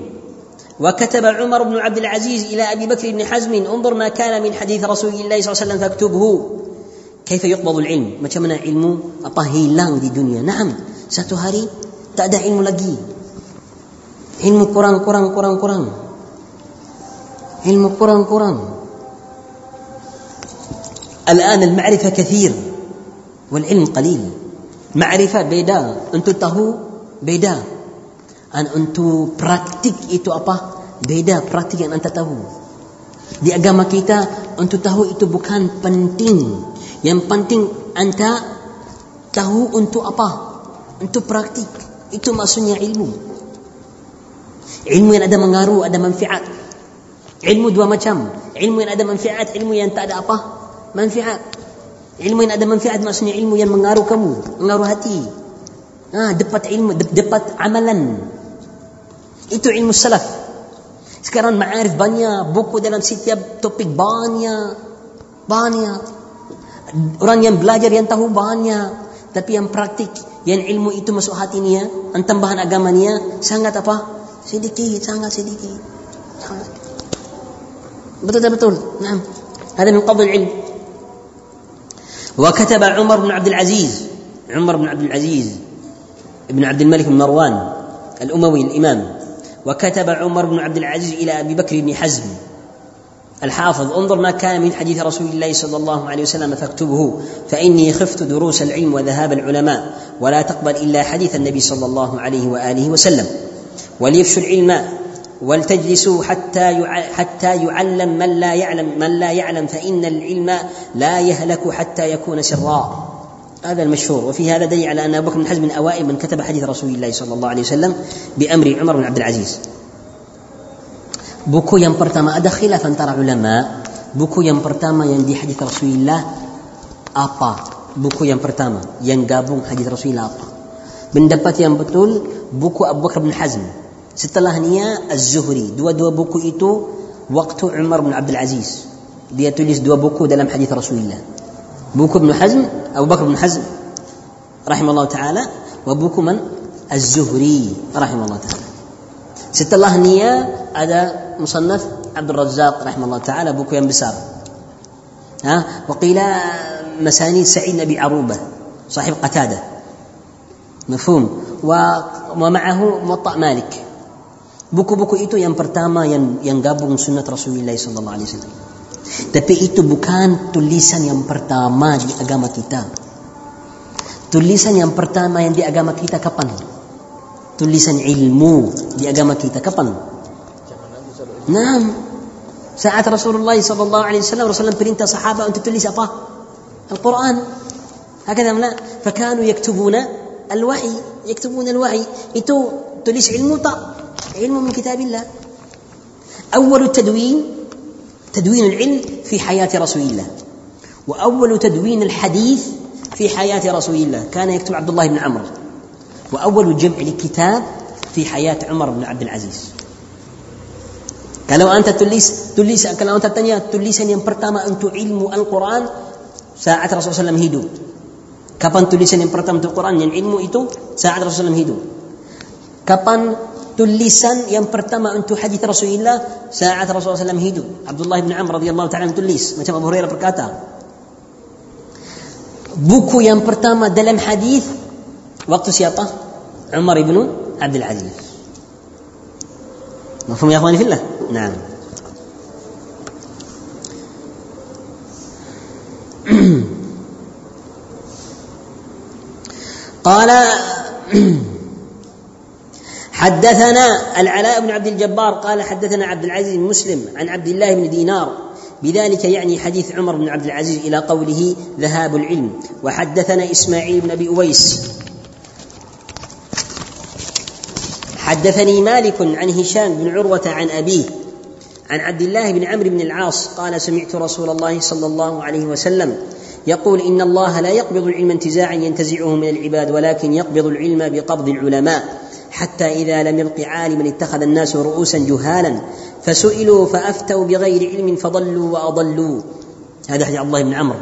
وكتب عمر بن عبد العزيز إلى أبي بكر بن حزم انظر ما كان من حديث رسول الله صلى الله عليه وسلم فاكتبه كيف يقبض العلم macam mana ilmu apa hilang di dunia Naam satu hari tak ada ilmu lagi ilmu kurang kurang kurang kurang ilmu kurang kurang الآن المعرفة كثير والعلم قليل معرفة beda untuk tahu beda dan untuk praktik itu apa beda praktik yang anda tahu di agama kita untuk tahu itu bukan penting yang penting anda tahu untuk apa untuk praktik itu maksudnya ilmu ilmu yang ada mengaruh ada manfaat ilmu dua macam ilmu yang ada manfaat ilmu yang tak ada apa manfaat Ilmu yang ada manfaat maksudnya ilmu yang mengaruh kamu, mengaruh hati. Ah, dapat ilmu, dapat amalan. Itu ilmu salaf. Sekarang ma'arif banyak, buku dalam setiap topik banyak. Banyak. Orang yang belajar yang tahu banyak. Tapi yang praktik, yang ilmu itu masuk hati niya, yang tambahan agama niya, sangat apa? Sedikit, sangat sedikit. Sangat. Betul? Nah, ada min qabl ilm. وكتب عمر بن عبد العزيز عمر بن عبد العزيز ابن عبد الملك بن مروان الأموي الإمام وكتب عمر بن عبد العزيز إلى أبي بكر بن حزم الحافظ انظر ما كان من حديث رسول الله صلى الله عليه وسلم فاكتبه فإني خفت دروس العلم وذهاب العلماء ولا تقبل إلا حديث النبي صلى الله عليه وآله وسلم وليفشوا العلم ولتجلسوا حتى حتى يعلم من لا يعلم من لا يعلم فإن العلم لا يهلك حتى يكون سرا. هذا المشهور. وفي هذا دليل على أن أبو بكر بن حزم من أوائل من كتب حديث رسول الله صلى الله عليه وسلم بأمر عمر بن عبد العزيز. بوكو ينبرتما خلافا ترى علماء بوكو ينبرتما يندي حديث رسول الله ابا بوكو ينبرتما ينقابون حديث رسول الله ابا بن دبات ينبتول بوكو ابو بكر بن حزم Setelahnya Az-Zuhri. Dua-dua buku itu waktu Umar bin Abdul Aziz. Dia tulis dua buku dalam hadis Rasulullah. Buku Ibn Hazm, Abu Bakar bin Hazm rahimahullah taala wa buku man Az-Zuhri rahimahullah taala. Setelah dia ada musannaf الرزاق رحمه الله تعالى buku yang besar ها وقيل مسانيد سعيد بن عروبة صاحب قتادة مفهوم ومعه موطأ مالك buku-buku itu yang pertama yang yang gabung sunnah Rasulullah sallallahu alaihi wasallam tapi itu bukan tulisan yang pertama di agama kita tulisan yang pertama yang di agama kita kapan tulisan ilmu di agama kita kapan Naam saat Rasulullah sallallahu alaihi wasallam Rasulullah perintah sahabat untuk tulis apa Al-Quran هكذا لا فكانوا يكتبون الوحي يكتبون الوحي itu تليس علم طا علم من كتاب الله. أول التدوين تدوين العلم في حياة رسول الله. وأول تدوين الحديث في حياة رسول الله. كان يكتب عبد الله بن عمرو. وأول جمع لكتاب في حياة عمر بن عبد العزيز. كلو أنت تليس تليس كلو أنت الثانية تليس أن ينبرتما أنت علم القرآن ساعة رسول الله صلى الله عليه وسلم هيدو كفن تليس أن ينبرتما أنت القرآن ين علم إتو ساعة رسول الله صلى الله عليه وسلم هيدو kapan tulisan yang pertama untuk hadis Rasulullah saat Rasulullah SAW hidup. Abdullah bin Amr radhiyallahu taala tulis macam Abu Hurairah berkata. Buku yang pertama dalam hadis waktu siapa? Umar bin Abdul Aziz. مفهوم يا اخواني في الله؟ نعم. قال حدثنا العلاء بن عبد الجبار قال حدثنا عبد العزيز بن مسلم عن عبد الله بن دينار. بذلك يعني حديث عمر بن عبد العزيز إلى قوله ذهاب العلم. وحدثنا إسماعيل بن أبي أويس. حدثني مالك عن هشام بن عروة عن أبيه عن عبد الله بن عمرو بن العاص قال سمعت رسول الله صلى الله عليه وسلم يقول إن الله لا يقبض العلم انتزاعا ينتزعه من العباد ولكن يقبض العلم بقبض العلماء. حتى إذا لم يبق عالما اتخذ الناس رؤوسا جهالا فسئلوا فأفتوا بغير علم فضلوا وأضلوا. هذا حديث الله بن عمرو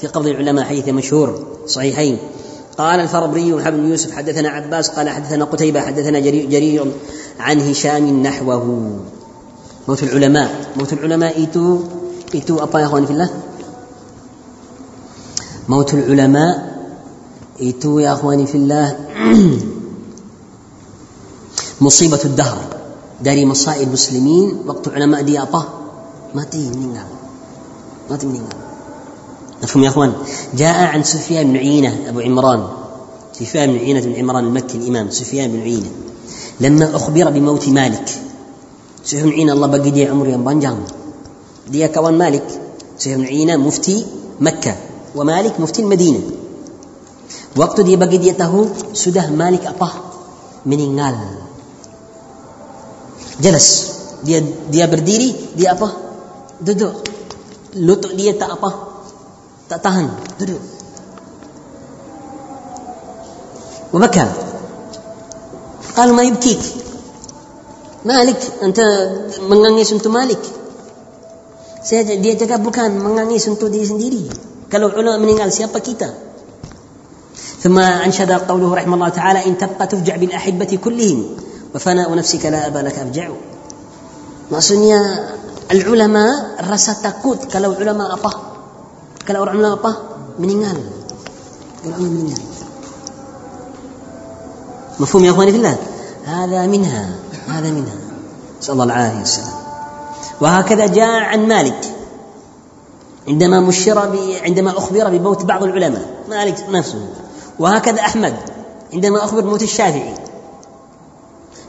في قبض العلماء حديث مشهور صحيحين. قال الفربري وحب بن يوسف حدثنا عباس قال حدثنا قتيبة حدثنا جرير, جرير عن هشام نحوه. موت العلماء موت العلماء itu itu apa يا أخواني في الله. موت العلماء itu يا أخواني في الله. مصيبة الدهر. Dari مصائب muslimin waktu ulama dia apa? Mati meninggal. Mati meninggal. مفهوم يا اخوان جاء عن سفيان بن عيينة أبو عمران سفيان بن عيينة بن عمران المكي الإمام سفيان بن عيينة لما أخبر بموت مالك سفيان بن عيينة الله بقي dia عمر yang panjang. Dia kawan مالك سفيان بن عيينة مفتي مكة ومالك مفتي المدينة waktu dia bagi dia tahu sudah Malik apa? Meninggal. jelas dia dia berdiri dia apa duduk lutut dia tak apa tak tahan duduk وبكى قال ما يبكيك مالك أنت menangis untuk Malik saya dia cakap bukan menangis untuk diri sendiri kalau ulama meninggal siapa kita ثم أنشد قوله رحمه الله تعالى إن تبقى تفجع بالأحبة كلهم وفناء نفسك لا أبا لك أرجع. Maksudnya ulama rasa takut kalau ulama apa? Kalau orang ulama apa? Meninggal. Ulama meninggal. مفهوم يا اخواني في الله هذا منها هذا منها نسال الله العافيه والسلام وهكذا جاء عن مالك عندما مشر عندما أخبر بموت بعض العلماء. مالك نفسه. وهكذا احمد عندما أخبر بموت الشافعي.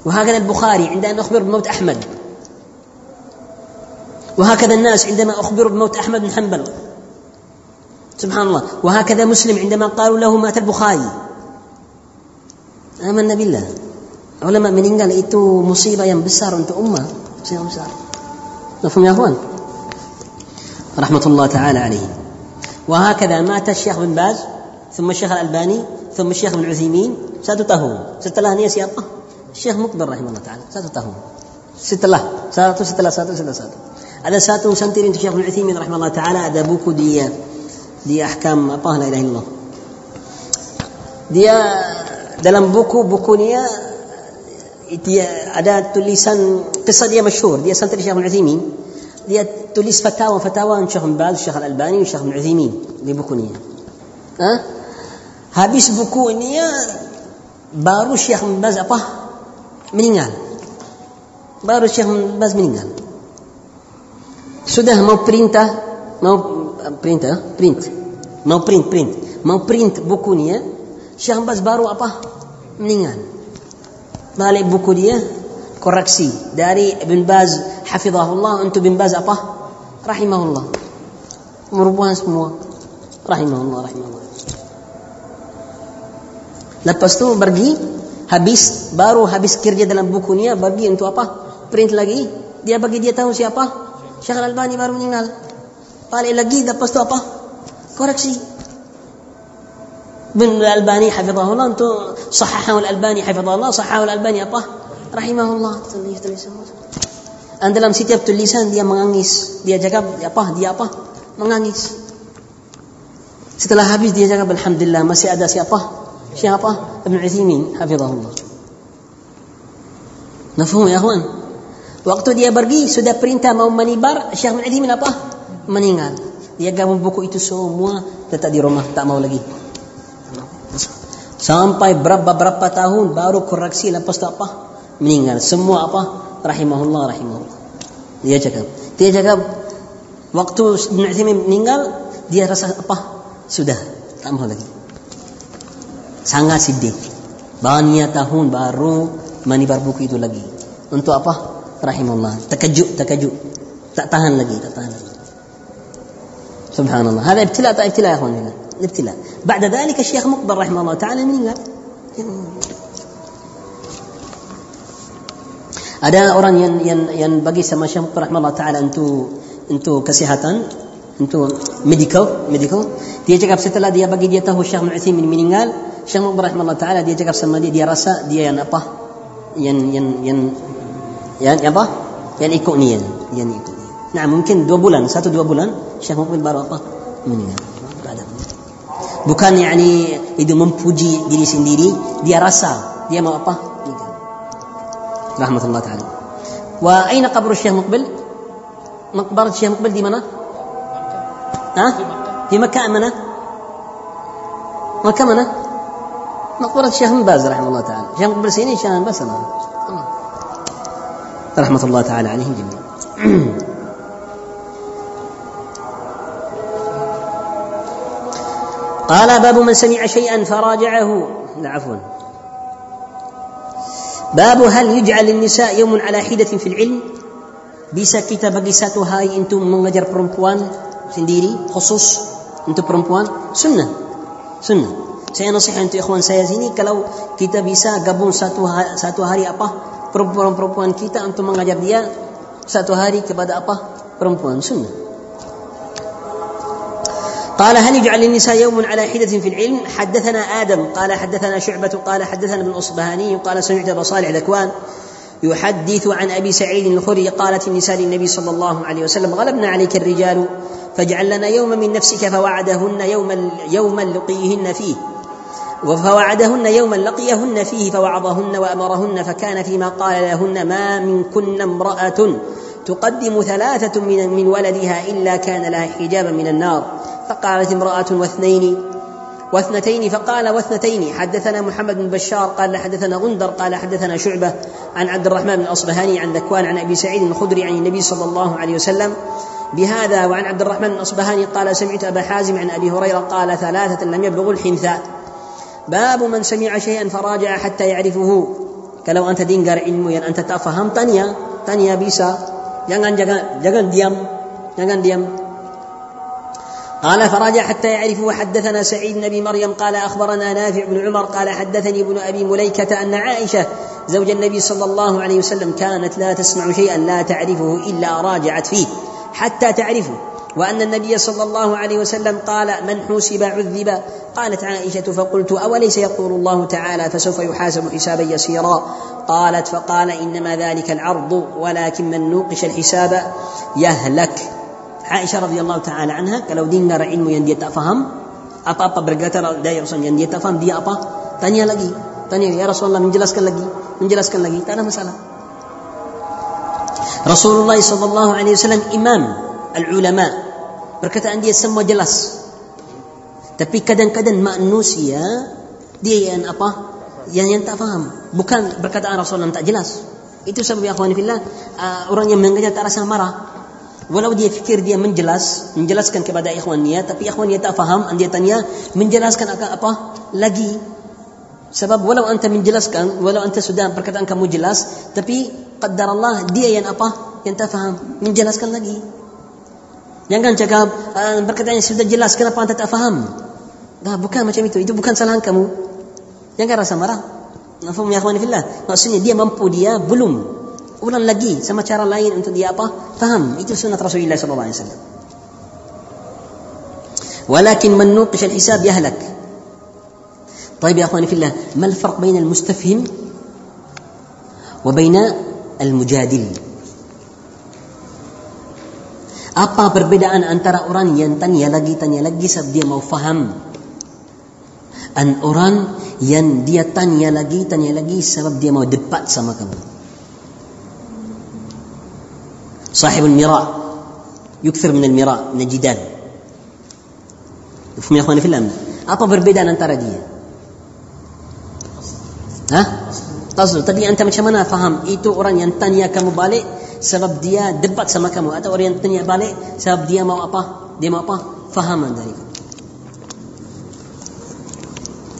وهكذا البخاري عندما أخبر بموت أحمد. وهكذا الناس عندما أخبروا بموت أحمد بن حنبل. سبحان الله. وهكذا مسلم عندما قالوا له مات البخاري. آمنا بالله. علماء meninggal itu musibah yang besar untuk ummah musibah مفهوم يا أخوان؟ رحمة الله تعالى عليه. وهكذا مات الشيخ بن باز ثم الشيخ الألباني ثم الشيخ بن عثيمين. satu tahun setelah dia siapa Syekh Mukbar rahimahullah taala satu tahun setelah satu setelah satu setelah satu ada satu santri untuk Syekh Al-Utsaimin rahimahullah taala ada buku dia di ahkam apa la ilaha illallah dia dalam buku bukunya dia ada tulisan kisah dia masyhur dia santri Syekh Al-Uthaymin dia tulis fatwa-fatwa Syekh Ibn Syekh Al-Albani, Syekh Al-Uthaymin di buku ini. Ha? Habis buku ini ya baru Syekh Ibn apa? Meninggal. Baru Syekh Baz meninggal. Sudah mau perintah, mau perintah, print. Mau print, print. Mau print buku ini ya. Syekh Baz baru apa? Meninggal. Balik buku dia, koreksi dari Ibn Baz hafizahullah untuk Ibn Baz apa? Rahimahullah. Merubah semua. Rahimahullah, rahimahullah. Lepas tu pergi habis baru habis kerja dalam bukunya bagi untuk apa? Print lagi. Dia bagi dia tahu siapa? Syekh Al-Albani baru meninggal. Balik lagi lepas tu apa? Koreksi. Bin Al-Albani hafizahullah untuk sahahahu Al-Albani hafizahullah, sahahahu Al-Albani apa? Rahimahullah. Dan dalam setiap tulisan dia mengangis. Dia cakap apa? Dia apa? Mengangis. Setelah habis dia cakap Alhamdulillah masih ada siapa? Siapa? Ibn Uthaymin hafizahullah. Mafhum ya akhwan? Waktu dia pergi sudah perintah mau menibar Syekh Ibn Uthaymin apa? Meninggal. Dia gabung buku itu semua tetap di rumah tak mau lagi. Sampai berapa berapa tahun baru koreksi lepas tu apa? Meninggal. Semua apa? Rahimahullah rahimahullah. Dia cakap. Dia cakap waktu Ibn Uthaymin meninggal dia rasa apa? Sudah tak mau lagi sangat sedih. Banyak tahun baru menibar buku itu lagi. Untuk apa? Rahimullah. Terkejut, terkejut. Tak tahan lagi, tak tahan lagi. Subhanallah. Hada ibtila tak ibtila ya akhwan. Ibtila. Ba'da dhalika Syekh Mukbar rahimahullah ta'ala meninggal. Ya Ada orang yang yang yang bagi sama Syekh Mukbar rahimahullah ta'ala untuk untuk kesihatan, untuk medical, medical. Dia cakap setelah dia bagi dia tahu Syekh Mu'athimin meninggal, Syekh Mubarak rahimahullah taala dia cakap sama dia dia rasa dia yang apa? Yang yang yang yang, apa? Yang ikut ni yang, yang ikut ni. Nah, mungkin dua bulan, satu dua bulan Syekh Mubarak baru apa? Meninggal. Bukan yani itu memuji diri sendiri, dia rasa dia mau apa? Meninggal. Rahmatullah taala. Wa aina qabru Syekh Muqbil? Maqbarat Syekh Muqbil di mana? Ha? Di Makkah mana? Makkah mana? مقبرة الشيخ بن باز رحمه الله تعالى. الشيخ بن سيني الشيخ بن باز رحمة الله تعالى عليهم جميعا. قال باب من سمع شيئا فراجعه. لا عفوا. باب هل يجعل النساء يوم على حدة في العلم؟ bisa kita bagi satu hari untuk mengajar perempuan sendiri khusus untuk perempuan. sunnah sunnah Saya nasihat untuk ikhwan saya sini kalau kita bisa gabung satu hari, satu hari apa perempuan-perempuan kita untuk mengajar dia satu hari kepada apa perempuan sunnah. قال هل يجعل النساء يوم على حدة في العلم حدثنا آدم قال حدثنا شعبة قال حدثنا ابن الأصبهاني قال سمعت أبا صالح ذكوان يحدث عن أبي سعيد الخري قالت النساء للنبي صلى الله عليه وسلم غلبنا عليك الرجال فاجعل لنا يوما من نفسك فوعدهن يوما يوما لقيهن فيه فوعدهن يوما لقيهن فيه فوعظهن وأمرهن فكان فيما قال لهن ما منكن امرأة تقدم ثلاثة من من ولدها إلا كان لها حجابا من النار. فقالت امرأة واثنين واثنتين فقال واثنتين. حدثنا محمد بن بشار قال حدثنا غندر قال حدثنا شعبة عن عبد الرحمن بن الاصبهاني عن ذكوان عن أبي سعيد الخدري عن النبي صلى الله عليه وسلم بهذا وعن عبد الرحمن بن الاصبهاني قال سمعت أبا حازم عن أبي هريرة قال ثلاثة لم يبلغوا الحنثاء. باب من سمع شيئا فراجع حتى يعرفه. kalau anta dengar ilmu yang anta tak faham tanya tanya bisa jangan jangan jangan diam قال فراجع حتى يعرفه. وحدثنا سعيد بن أبي مريم قال أخبرنا نافع بن عمر قال حدثني ابن أبي مليكة أن عائشة زوج النبي صلى الله عليه وسلم كانت لا تسمع شيئا لا تعرفه إلا راجعت فيه حتى تعرفه. وأن النبي صلى الله عليه وسلم قال من حوسب عذب؟ قالت عائشة فقلت أوليس يقول الله تعالى فسوف يحاسب حسابا يسيرا؟ قالت فقال إنما ذلك العرض ولكن من نوقش الحساب يهلك. عائشة رضي الله تعالى عنها كلو دين نرى علم يندي تفهم أبا أبا برقاتر داير صن يندي تفهم دي أبا تانيا لقي تانيا يا رسول الله من جلسك كان لقي من جلسك كان لقي تانا مسألة رسول الله صلى الله عليه وسلم إمام al-ulama. Perkataan dia semua jelas. Tapi kadang-kadang manusia dia yang apa? Yang yang tak faham. Bukan perkataan Rasulullah tak jelas. Itu sebab ya fillah uh, orang yang mengajar tak rasa marah. Walau dia fikir dia menjelas menjelaskan kepada ikhwannya tapi ikhwannya tak faham dia tanya menjelaskan akan apa lagi? Sebab walau anta menjelaskan walau anta sudah perkataan kamu jelas tapi qaddar Allah dia yang apa? Yang tak faham. Menjelaskan lagi jangan cakap uh, perkataan yang sudah jelas kenapa anta tak faham Nah, bukan macam itu. Itu bukan kesalahan kamu. Jangan rasa marah. Nafum ya akhwani fillah. Maksudnya dia mampu dia belum. Ulang lagi sama cara lain untuk dia apa? Faham. Itu sunnah Rasulullah sallallahu alaihi wasallam. ولكن من نوقش الحساب يهلك طيب يا اخواني في الله ما الفرق بين المستفهم وبين المجادل apa perbedaan antara orang yang tanya lagi tanya lagi sebab dia mau faham dan orang yang dia tanya lagi tanya lagi sebab dia mau debat sama kamu صاحب المراء يكثر من المراء من الجدال مفهوم يا اخواني في الله apa perbedaan antara dia Hah? Qasd. Tapi anta macam mana faham itu orang yang tanya kamu balik sebab dia debat sama kamu atau orang yang tanya balik sebab dia mau apa? Dia mau apa? Fahaman dari kamu.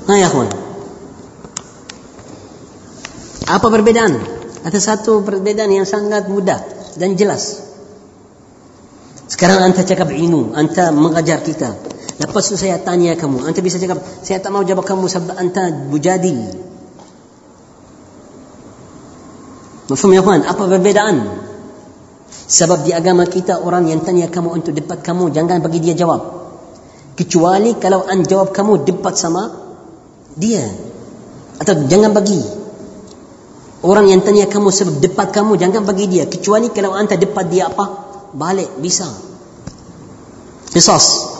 Ha ya kawan. Apa perbedaan? Ada satu perbedaan yang sangat mudah dan jelas. Sekarang anta cakap ilmu, anta mengajar kita. Lepas itu saya tanya kamu, anta bisa cakap, saya tak mau jawab kamu sebab anta bujadil. Mafhum ya kawan? Apa perbedaan? Sebab di agama kita orang yang tanya kamu untuk debat kamu jangan bagi dia jawab. Kecuali kalau an jawab kamu debat sama dia. Atau jangan bagi. Orang yang tanya kamu sebab debat kamu jangan bagi dia. Kecuali kalau anda debat dia apa? Balik bisa. Qisas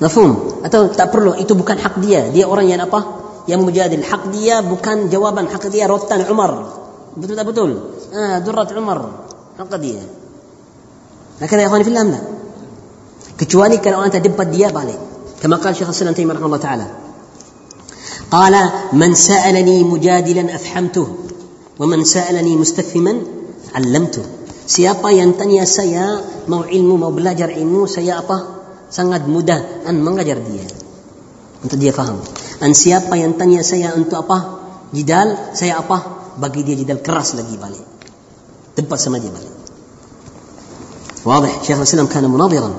mafhum? Atau tak perlu itu bukan hak dia. Dia orang yang apa? Yang mujadil. Hak dia bukan jawaban. Hak dia rotan Umar. Betul tak betul? Ah durrat Umar dia هكذا يا اخواني في الله لا kecuali kalau anda debat dia balik كما قال شيخ الاسلام تيميه رحمه الله تعالى قال من سألني مجادلا أفحمته ومن سألني مستفهما علمته Siapa yang tanya saya mau ilmu, mau belajar ilmu, saya apa? Sangat mudah an mengajar dia. Untuk dia faham. Dan siapa yang tanya saya untuk apa? Jidal, saya apa? Bagi dia jidal keras lagi balik. دب السماء جبل واضح. شيخ الإسلام كان مناظرا.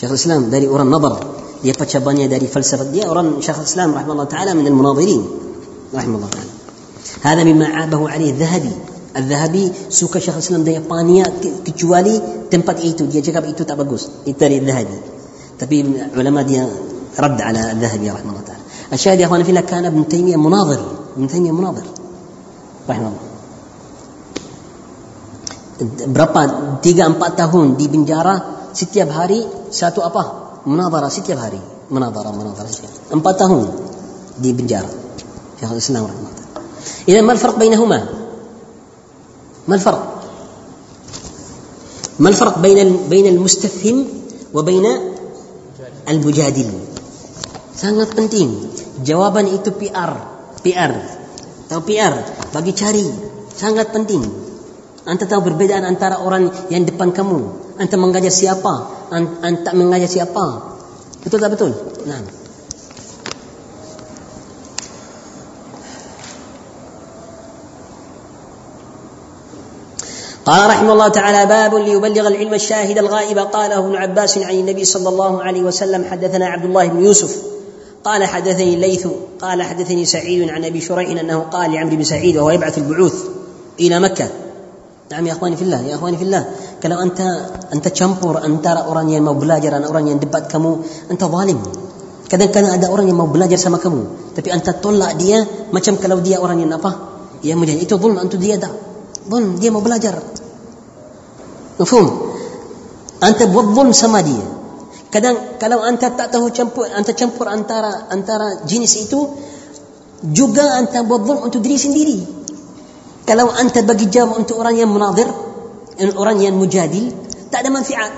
شيخ الإسلام داري اورا النظر دي باتشابانيا داري فلسفة. دي اورا شيخ الإسلام رحمه الله تعالى من المناظرين. رحمه الله تعالى. هذا مما عابه عليه الذهبي. الذهبي سوكا شيخ الإسلام دي بانيا كتشوالي تمبات إيتو. دي جاكاب إيتو تابغوس التاري الذهبي. تبي علماء دي رد على الذهبي رحمه الله تعالى. الشاهد يا أخوان فينا كان ابن تيمية مناظر. ابن تيمية مناظر. رحمه الله. berapa tiga empat tahun di penjara setiap hari satu apa مناظرة setiap hari مناظرة مناظرة setiap empat tahun di penjara شيخ الإسلام رحمه الله إذا ما الفرق بينهما ما الفرق ما الفرق بين بين المستفهم وبين المجادل sangat penting jawaban itu PR PR tahu PR bagi cari sangat penting Anta tahu perbedaan antara orang yang depan kamu? Anta mengajar siapa? Anta mengajar siapa? Betul tak betul? Nah. قال رحمه الله تعالى باب ليبلغ العلم الشاهد الغائب قاله ابن عباس عن النبي صلى الله عليه وسلم حدثنا عبد الله بن يوسف قال حدثني الليث قال حدثني سعيد عن ابي شريح انه قال لعمرو بن سعيد وهو يبعث البعوث إلى مكه Nah, ya akhwani fillah, ya akhwani fillah. Kalau anta anta campur antara orang yang mau belajar orang yang debat kamu, anta zalim. Kadang-kadang ada orang yang mau belajar sama kamu, tapi anta tolak dia macam kalau dia orang yang apa? Yang mujahid itu zulm antu dia dah. Zulm, dia mau belajar. Mafhum? Anta buat zulm sama dia. Kadang kalau anta tak tahu campur, anta campur antara antara jenis itu juga anta buat zulm untuk diri sendiri. Kalau anta bagi jawab untuk orang yang menazir, orang yang mujadil, tak ada manfaat.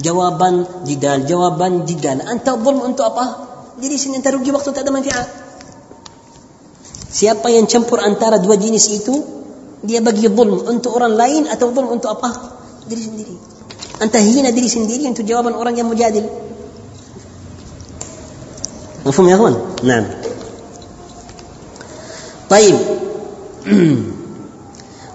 Jawaban jidal, jawaban jidal. Anta zulm untuk apa? Jadi sini anta rugi waktu tak ada manfaat. Siapa yang campur antara dua jenis itu, dia bagi zulm untuk orang lain atau zulm untuk apa? Diri sendiri. Anta hina diri sendiri untuk jawaban orang yang mujadil. Mufhum ya kawan? Naam. Baik.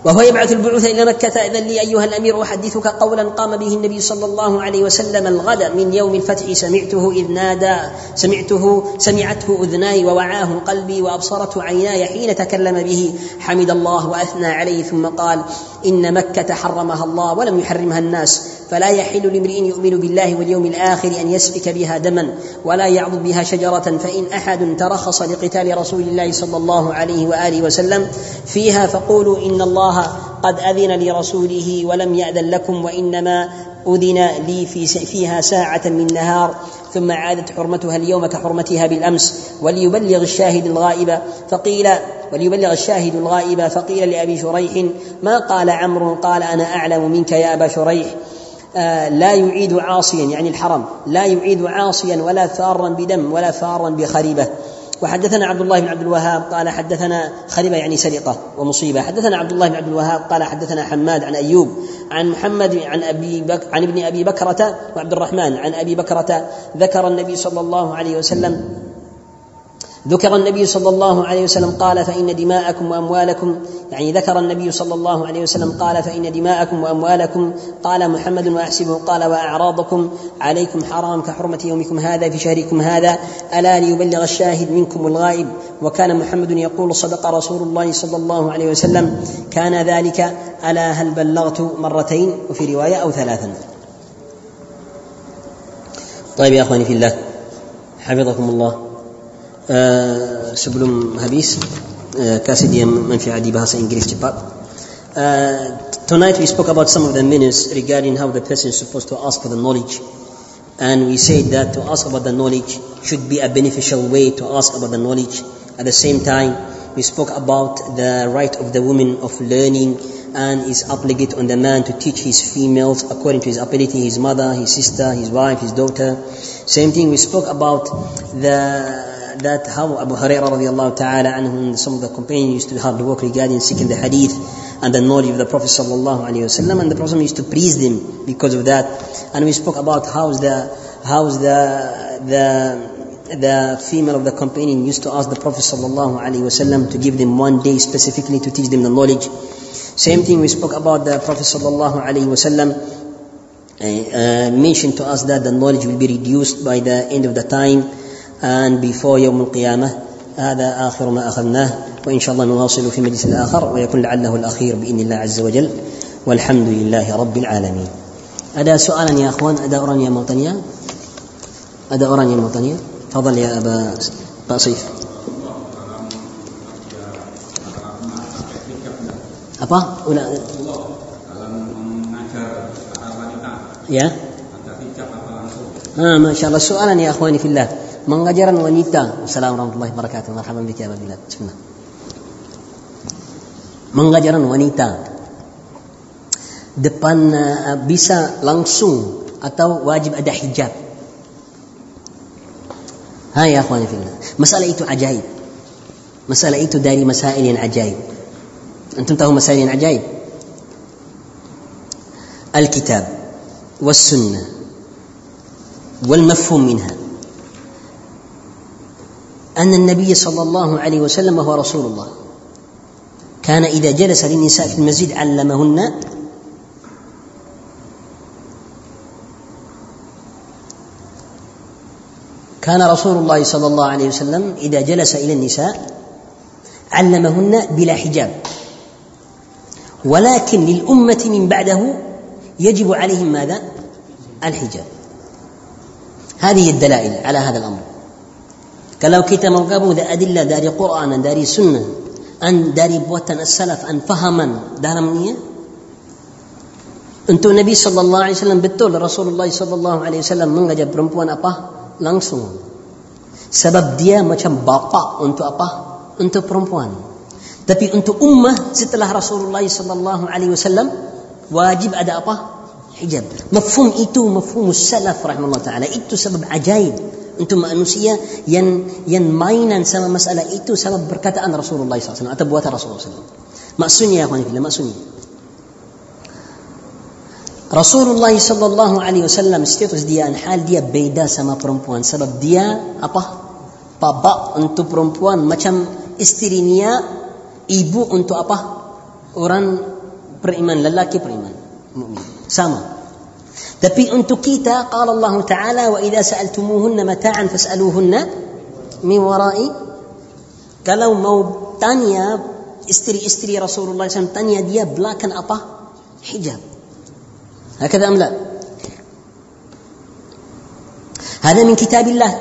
وهو يبعث البعوث إلى مكة. إذن لي أيها الأمير أحدثك قولا قام به النبي صلى الله عليه وسلم الغد من يوم الفتح. سمعته إذ نادى سمعته سمعته أذناي ووعاه قلبي وأبصرته عيناي حين تكلم به. حمد الله وأثنى عليه ثم قال إن مكة حرمها الله ولم يحرمها الناس فلا يحل لامرئ يؤمن بالله واليوم الآخر أن يسفك بها دما ولا يعضد بها شجرة فإن أحد ترخص لقتال رسول الله صلى الله عليه وآله وسلم فيها فقولوا إن الله قد أذن لرسوله ولم يأذن لكم وإنما أذن لي في فيها ساعة من نهار. ثم عادت حرمتها اليوم كحرمتها بالأمس وليبلغ الشاهد الغائب. فقيل وليبلغ الشاهد الغائب فقيل لأبي شريح ما قال عمرو؟ قال أنا أعلم منك يا أبا شريح. آه، لا يعيد عاصيا يعني الحرم لا يعيد عاصيا ولا ثارا بدم ولا فارا بخريبة. وحدثنا عبد الله بن عبد الوهاب قال حدثنا خريبة يعني سرقة ومصيبة. حدثنا عبد الله بن عبد الوهاب قال حدثنا حماد عن أيوب عن محمد عن أبي بك عن ابن أبي بكرة وعبد الرحمن عن أبي بكرة ذكر النبي صلى الله عليه وسلم ذكر النبي صلى الله عليه وسلم قال فإن دماءكم وأموالكم يعني ذكر النبي صلى الله عليه وسلم قال فإن دماءكم وأموالكم قال محمد وأحسبه قال وأعراضكم عليكم حرام كحرمة يومكم هذا في شهركم هذا ألا ليبلغ الشاهد منكم الغائب؟ وكان محمد يقول صدق رسول الله صلى الله عليه وسلم كان ذلك ألا هل بلغت مرتين؟ وفي رواية أو ثلاثا. طيب يا أخواني في الله حفظكم الله. Uh, sebelum habis uh, kasih dia manfaat di bahasa Inggeris cepat. Uh, tonight we spoke about some of the minutes regarding how the person is supposed to ask for the knowledge. And we said that to ask about the knowledge should be a beneficial way to ask about the knowledge. At the same time, we spoke about the right of the woman of learning and is obligated on the man to teach his females according to his ability, his mother, his sister, his wife, his daughter. Same thing, we spoke about the that how Abu Hurairah radiallahu ta'ala anhu some of the companions used to have the work regarding seeking the hadith and the knowledge of the Prophet sallallahu alaihi wasallam and the Prophet used to praise them because of that. And we spoke about how's the how's the the the female of the companion used to ask the Prophet sallallahu alaihi wasallam to give them one day specifically to teach them the knowledge. Same thing we spoke about the Prophet sallallahu alaihi wasallam uh, uh, mentioned to us that the knowledge will be reduced by the end of the time and before يوم القيامة. هذا آخر ما أخذناه. وإن شاء الله نواصل في مجلس آخر ويكون لعله الأخير بإذن الله عز وجل. والحمد لله رب العالمين. أدا سؤالا يا أخوان. أدا أورانيا موطنيا أدا أورانيا موطنيا تفضل يا أبا بصيف apa ulah ya ah masya Allah soalan ya akhwani fillah mengajaran wanita. Assalamualaikum warahmatullahi wabarakatuh. Marhaban bika ya Bilal. Bismillah. Mengajaran wanita depan uh, bisa langsung atau wajib ada hijab. Hai ya akhwani fillah. Masalah itu ajaib. Masalah itu dari masalah yang ajaib. Antum tahu masalah yang ajaib? Alkitab. was sunnah wal mafhum minha. أن النبي صلى الله عليه وسلم هو رسول الله. كان إذا جلس للنساء في المسجد علمهن. كان رسول الله صلى الله عليه وسلم إذا جلس إلى النساء علمهن بلا حجاب. ولكن للأمة من بعده يجب عليهم ماذا؟ الحجاب. هذه الدلائل على هذا الأمر. Kalau kita menggabung dari adillah dari Quran dan dari sunnah an dari buatan as-salaf an fahaman dalamnya untuk Nabi sallallahu alaihi wasallam betul Rasulullah sallallahu alaihi wasallam mengajar perempuan apa langsung sebab dia macam bapa untuk apa Untuk perempuan. Tapi untuk ummah setelah Rasulullah sallallahu alaihi wasallam wajib ada apa? Hijab. Mafhum itu mafhum salaf rahimahullah taala. Itu sebab ajaib untuk manusia yang yang mainan sama masalah itu sama perkataan Rasulullah SAW atau buatan Rasulullah SAW. Maksudnya ya maksudnya. Rasulullah sallallahu alaihi wasallam status dia hal dia beda sama perempuan sebab dia apa? Bapa untuk perempuan macam istrinya ibu untuk apa? Orang beriman lelaki beriman mukmin sama. Tapi untuk kita qala Allah Taala wa idza sa'altumuhunna mata'an fas'aluhunna min wara'i kalau mau tanya istri-istri Rasulullah SAW tanya dia belakang apa? Hijab. هكذا أم لا هذا من كتاب الله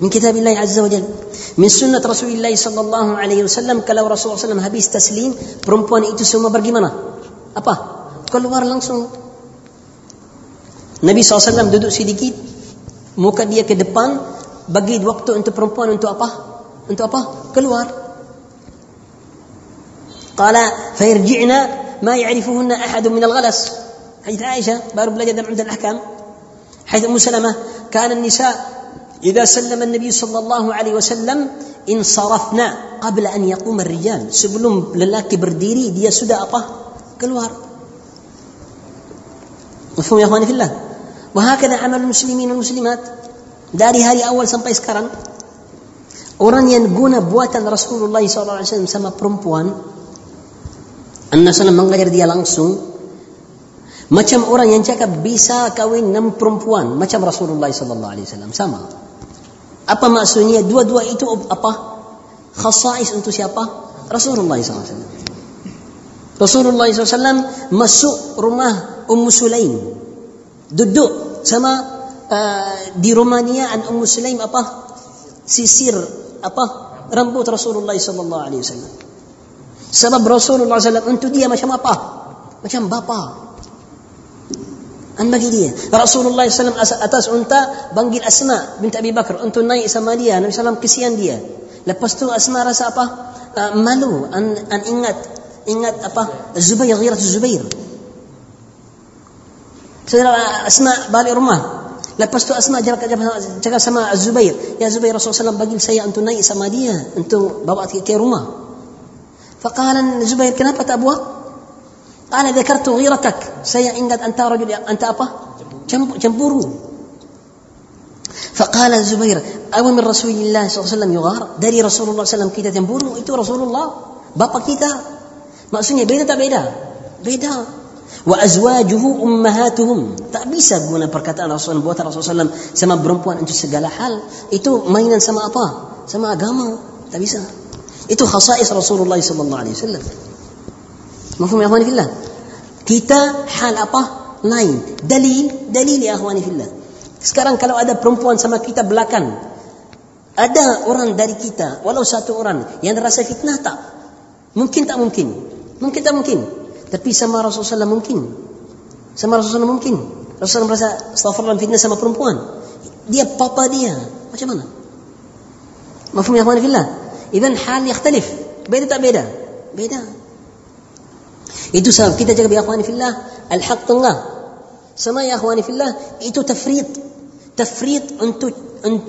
من كتاب الله عز وجل من سنة رسول الله صلى الله عليه وسلم kalau Rasulullah SAW habis taslim perempuan itu semua pergi mana apa keluar langsung Nabi SAW duduk sedikit muka dia ke depan bagi waktu untuk perempuan untuk apa untuk apa keluar قال فيرجعنا ما يعرفهن أحد من الغلس حديث عائشة بارو بلا جدم عند الأحكام حيث أم سلمة كان النساء إذا سلم النبي صلى الله عليه وسلم انصرفنا قبل أن يقوم الرجال sebelum lelaki berdiri dia sudah apa keluar Mufhum ya ikhwani fillah. Wa hakadha amal muslimin wal muslimat. Dari hari awal sampai sekarang orang yang guna buatan Rasulullah SAW sama perempuan Anda SAW mengajar dia langsung macam orang yang cakap bisa kawin enam perempuan macam Rasulullah SAW sama. Apa maksudnya? Dua-dua itu apa? Khasais untuk siapa? Rasulullah SAW Rasulullah SAW masuk rumah Ummu Sulaim. Duduk sama uh, di rumah dia an Ummu Sulaim apa? Sisir apa? Rambut Rasulullah wasallam. Sebab Rasulullah SAW untuk dia macam apa? Macam bapa. An bagi dia. Rasulullah SAW atas unta panggil Asma binti Abi Bakar untuk naik sama dia. Nabi SAW kesian dia. Lepas tu Asma rasa apa? Uh, malu. An, an ingat ingat apa? Zubair, ghirat Zubair. Saudara Asma balik rumah. Lepas tu Asma cakap, cakap sama Zubair. Ya Zubair Rasulullah SAW panggil saya untuk naik sama dia. Untuk bawa ke, ke rumah. Faqalan Zubair kenapa tak buat? أنا ذكرت غيرتك saya ingat أنت رجل أنت apa cemburu فقال الزبير أو من رسول الله صلى الله عليه وسلم يغار dari Rasulullah SAW kita cemburu itu Rasulullah bapa kita Maksudnya beda tak beda? Beda. Wa azwajuhu ummahatuhum. Tak bisa guna perkataan Rasulullah buat Rasulullah SAW sama perempuan untuk segala hal. Itu mainan sama apa? Sama agama. Tak bisa. Itu khasais Rasulullah sallallahu alaihi wasallam. Mafhum ya akhwani fillah? Kita hal apa? Lain. Dalil, dalil ya akhwani fillah. Sekarang kalau ada perempuan sama kita belakang, ada orang dari kita, walau satu orang yang rasa fitnah tak? Mungkin tak mungkin mungkin tak mungkin. Tapi sama Rasulullah mungkin. Sama Rasulullah mungkin. Rasulullah merasa astagfirullah fitnah sama perempuan. Dia papa dia. Macam mana? Mafhum ya akhwani fillah. Idan hal yakhtalif. Beda tak beda? Beda. Itu sebab kita jaga ya akhwani fillah al-haq tengah. Sama ya akhwani fillah itu tafrid. Tafrid untuk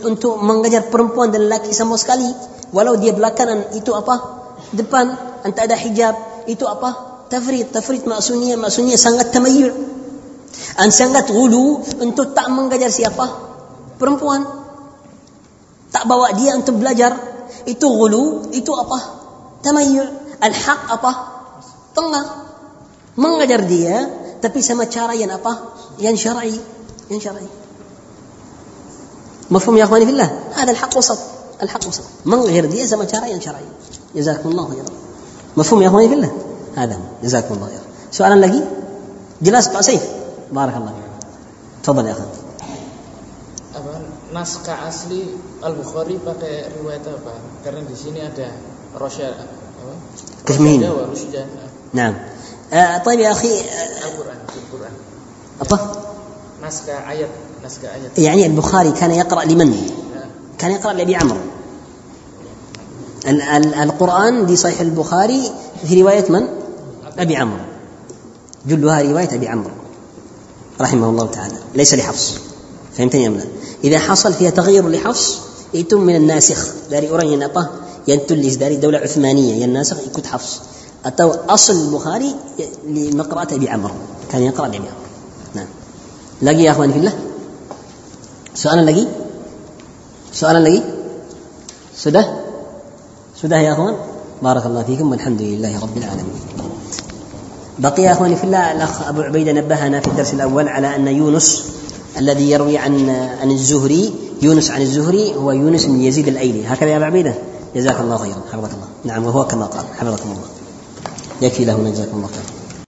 untuk mengajar perempuan dan lelaki sama sekali. Walau dia belakangan itu apa? Depan anta ada hijab itu apa? Tafrid. Tafrid maksudnya maksudnya sangat tamayyur. Dan sangat gulu untuk tak mengajar siapa? Perempuan. Tak bawa dia untuk belajar. Itu gulu, itu apa? Tamayyur. Al-haq apa? Tengah. Mengajar dia, tapi sama cara yang apa? Yang syar'i. Yang syar'i. Mafhum ya akhwani fillah? ada al-haq wasat. Al-haq wasat. Mengajar dia sama cara yang syar'i. Jazakumullah ya مفهوم يا أخواني في الله هذا جزاكم الله خيرا. سؤالا lagi jelas Pak Saif بارك الله فيك. تفضل يا أخي. apa naskah asli Al Bukhari pakai riwayat apa? Karena di sini ada Rosyad apa? نعم. آه طيب يا أخي القرآن القرآن. أطه نسك آية نسك آية يعني البخاري كان يقرأ لمن؟ كان يقرأ لأبي عمرو. القرآن دي صحيح البخاري في رواية من؟ أبي عمرو. جلها رواية أبي عمرو. رحمه الله تعالى. ليس لحفص. فهمتني أم لا؟ إذا حصل فيها تغير لحفص يتم من الناسخ. داري أوران ينقى ينتلس داري دولة عثمانية. يناسخ يكون حفص. أتو أصل البخاري لمقرأة أبي عمرو. كان يقرأ بأبي عمرو. نعم. لقي يا أخواني في الله؟ سؤالا لقي؟ سؤالا لقي؟ سده سده يا أخوان؟ بارك الله فيكم والحمد لله رب العالمين. بقي يا اخواني في الله الأخ أبو عبيده نبهنا في الدرس الأول على أن يونس الذي يروي عن عن الزهري يونس عن الزهري هو يونس بن يزيد الأيلي. هكذا يا ابا عبيدة؟ جزاك الله خيرا حفظك الله. نعم وهو كما قال حفظكم الله. يكفي له جزاكم الله خيرا.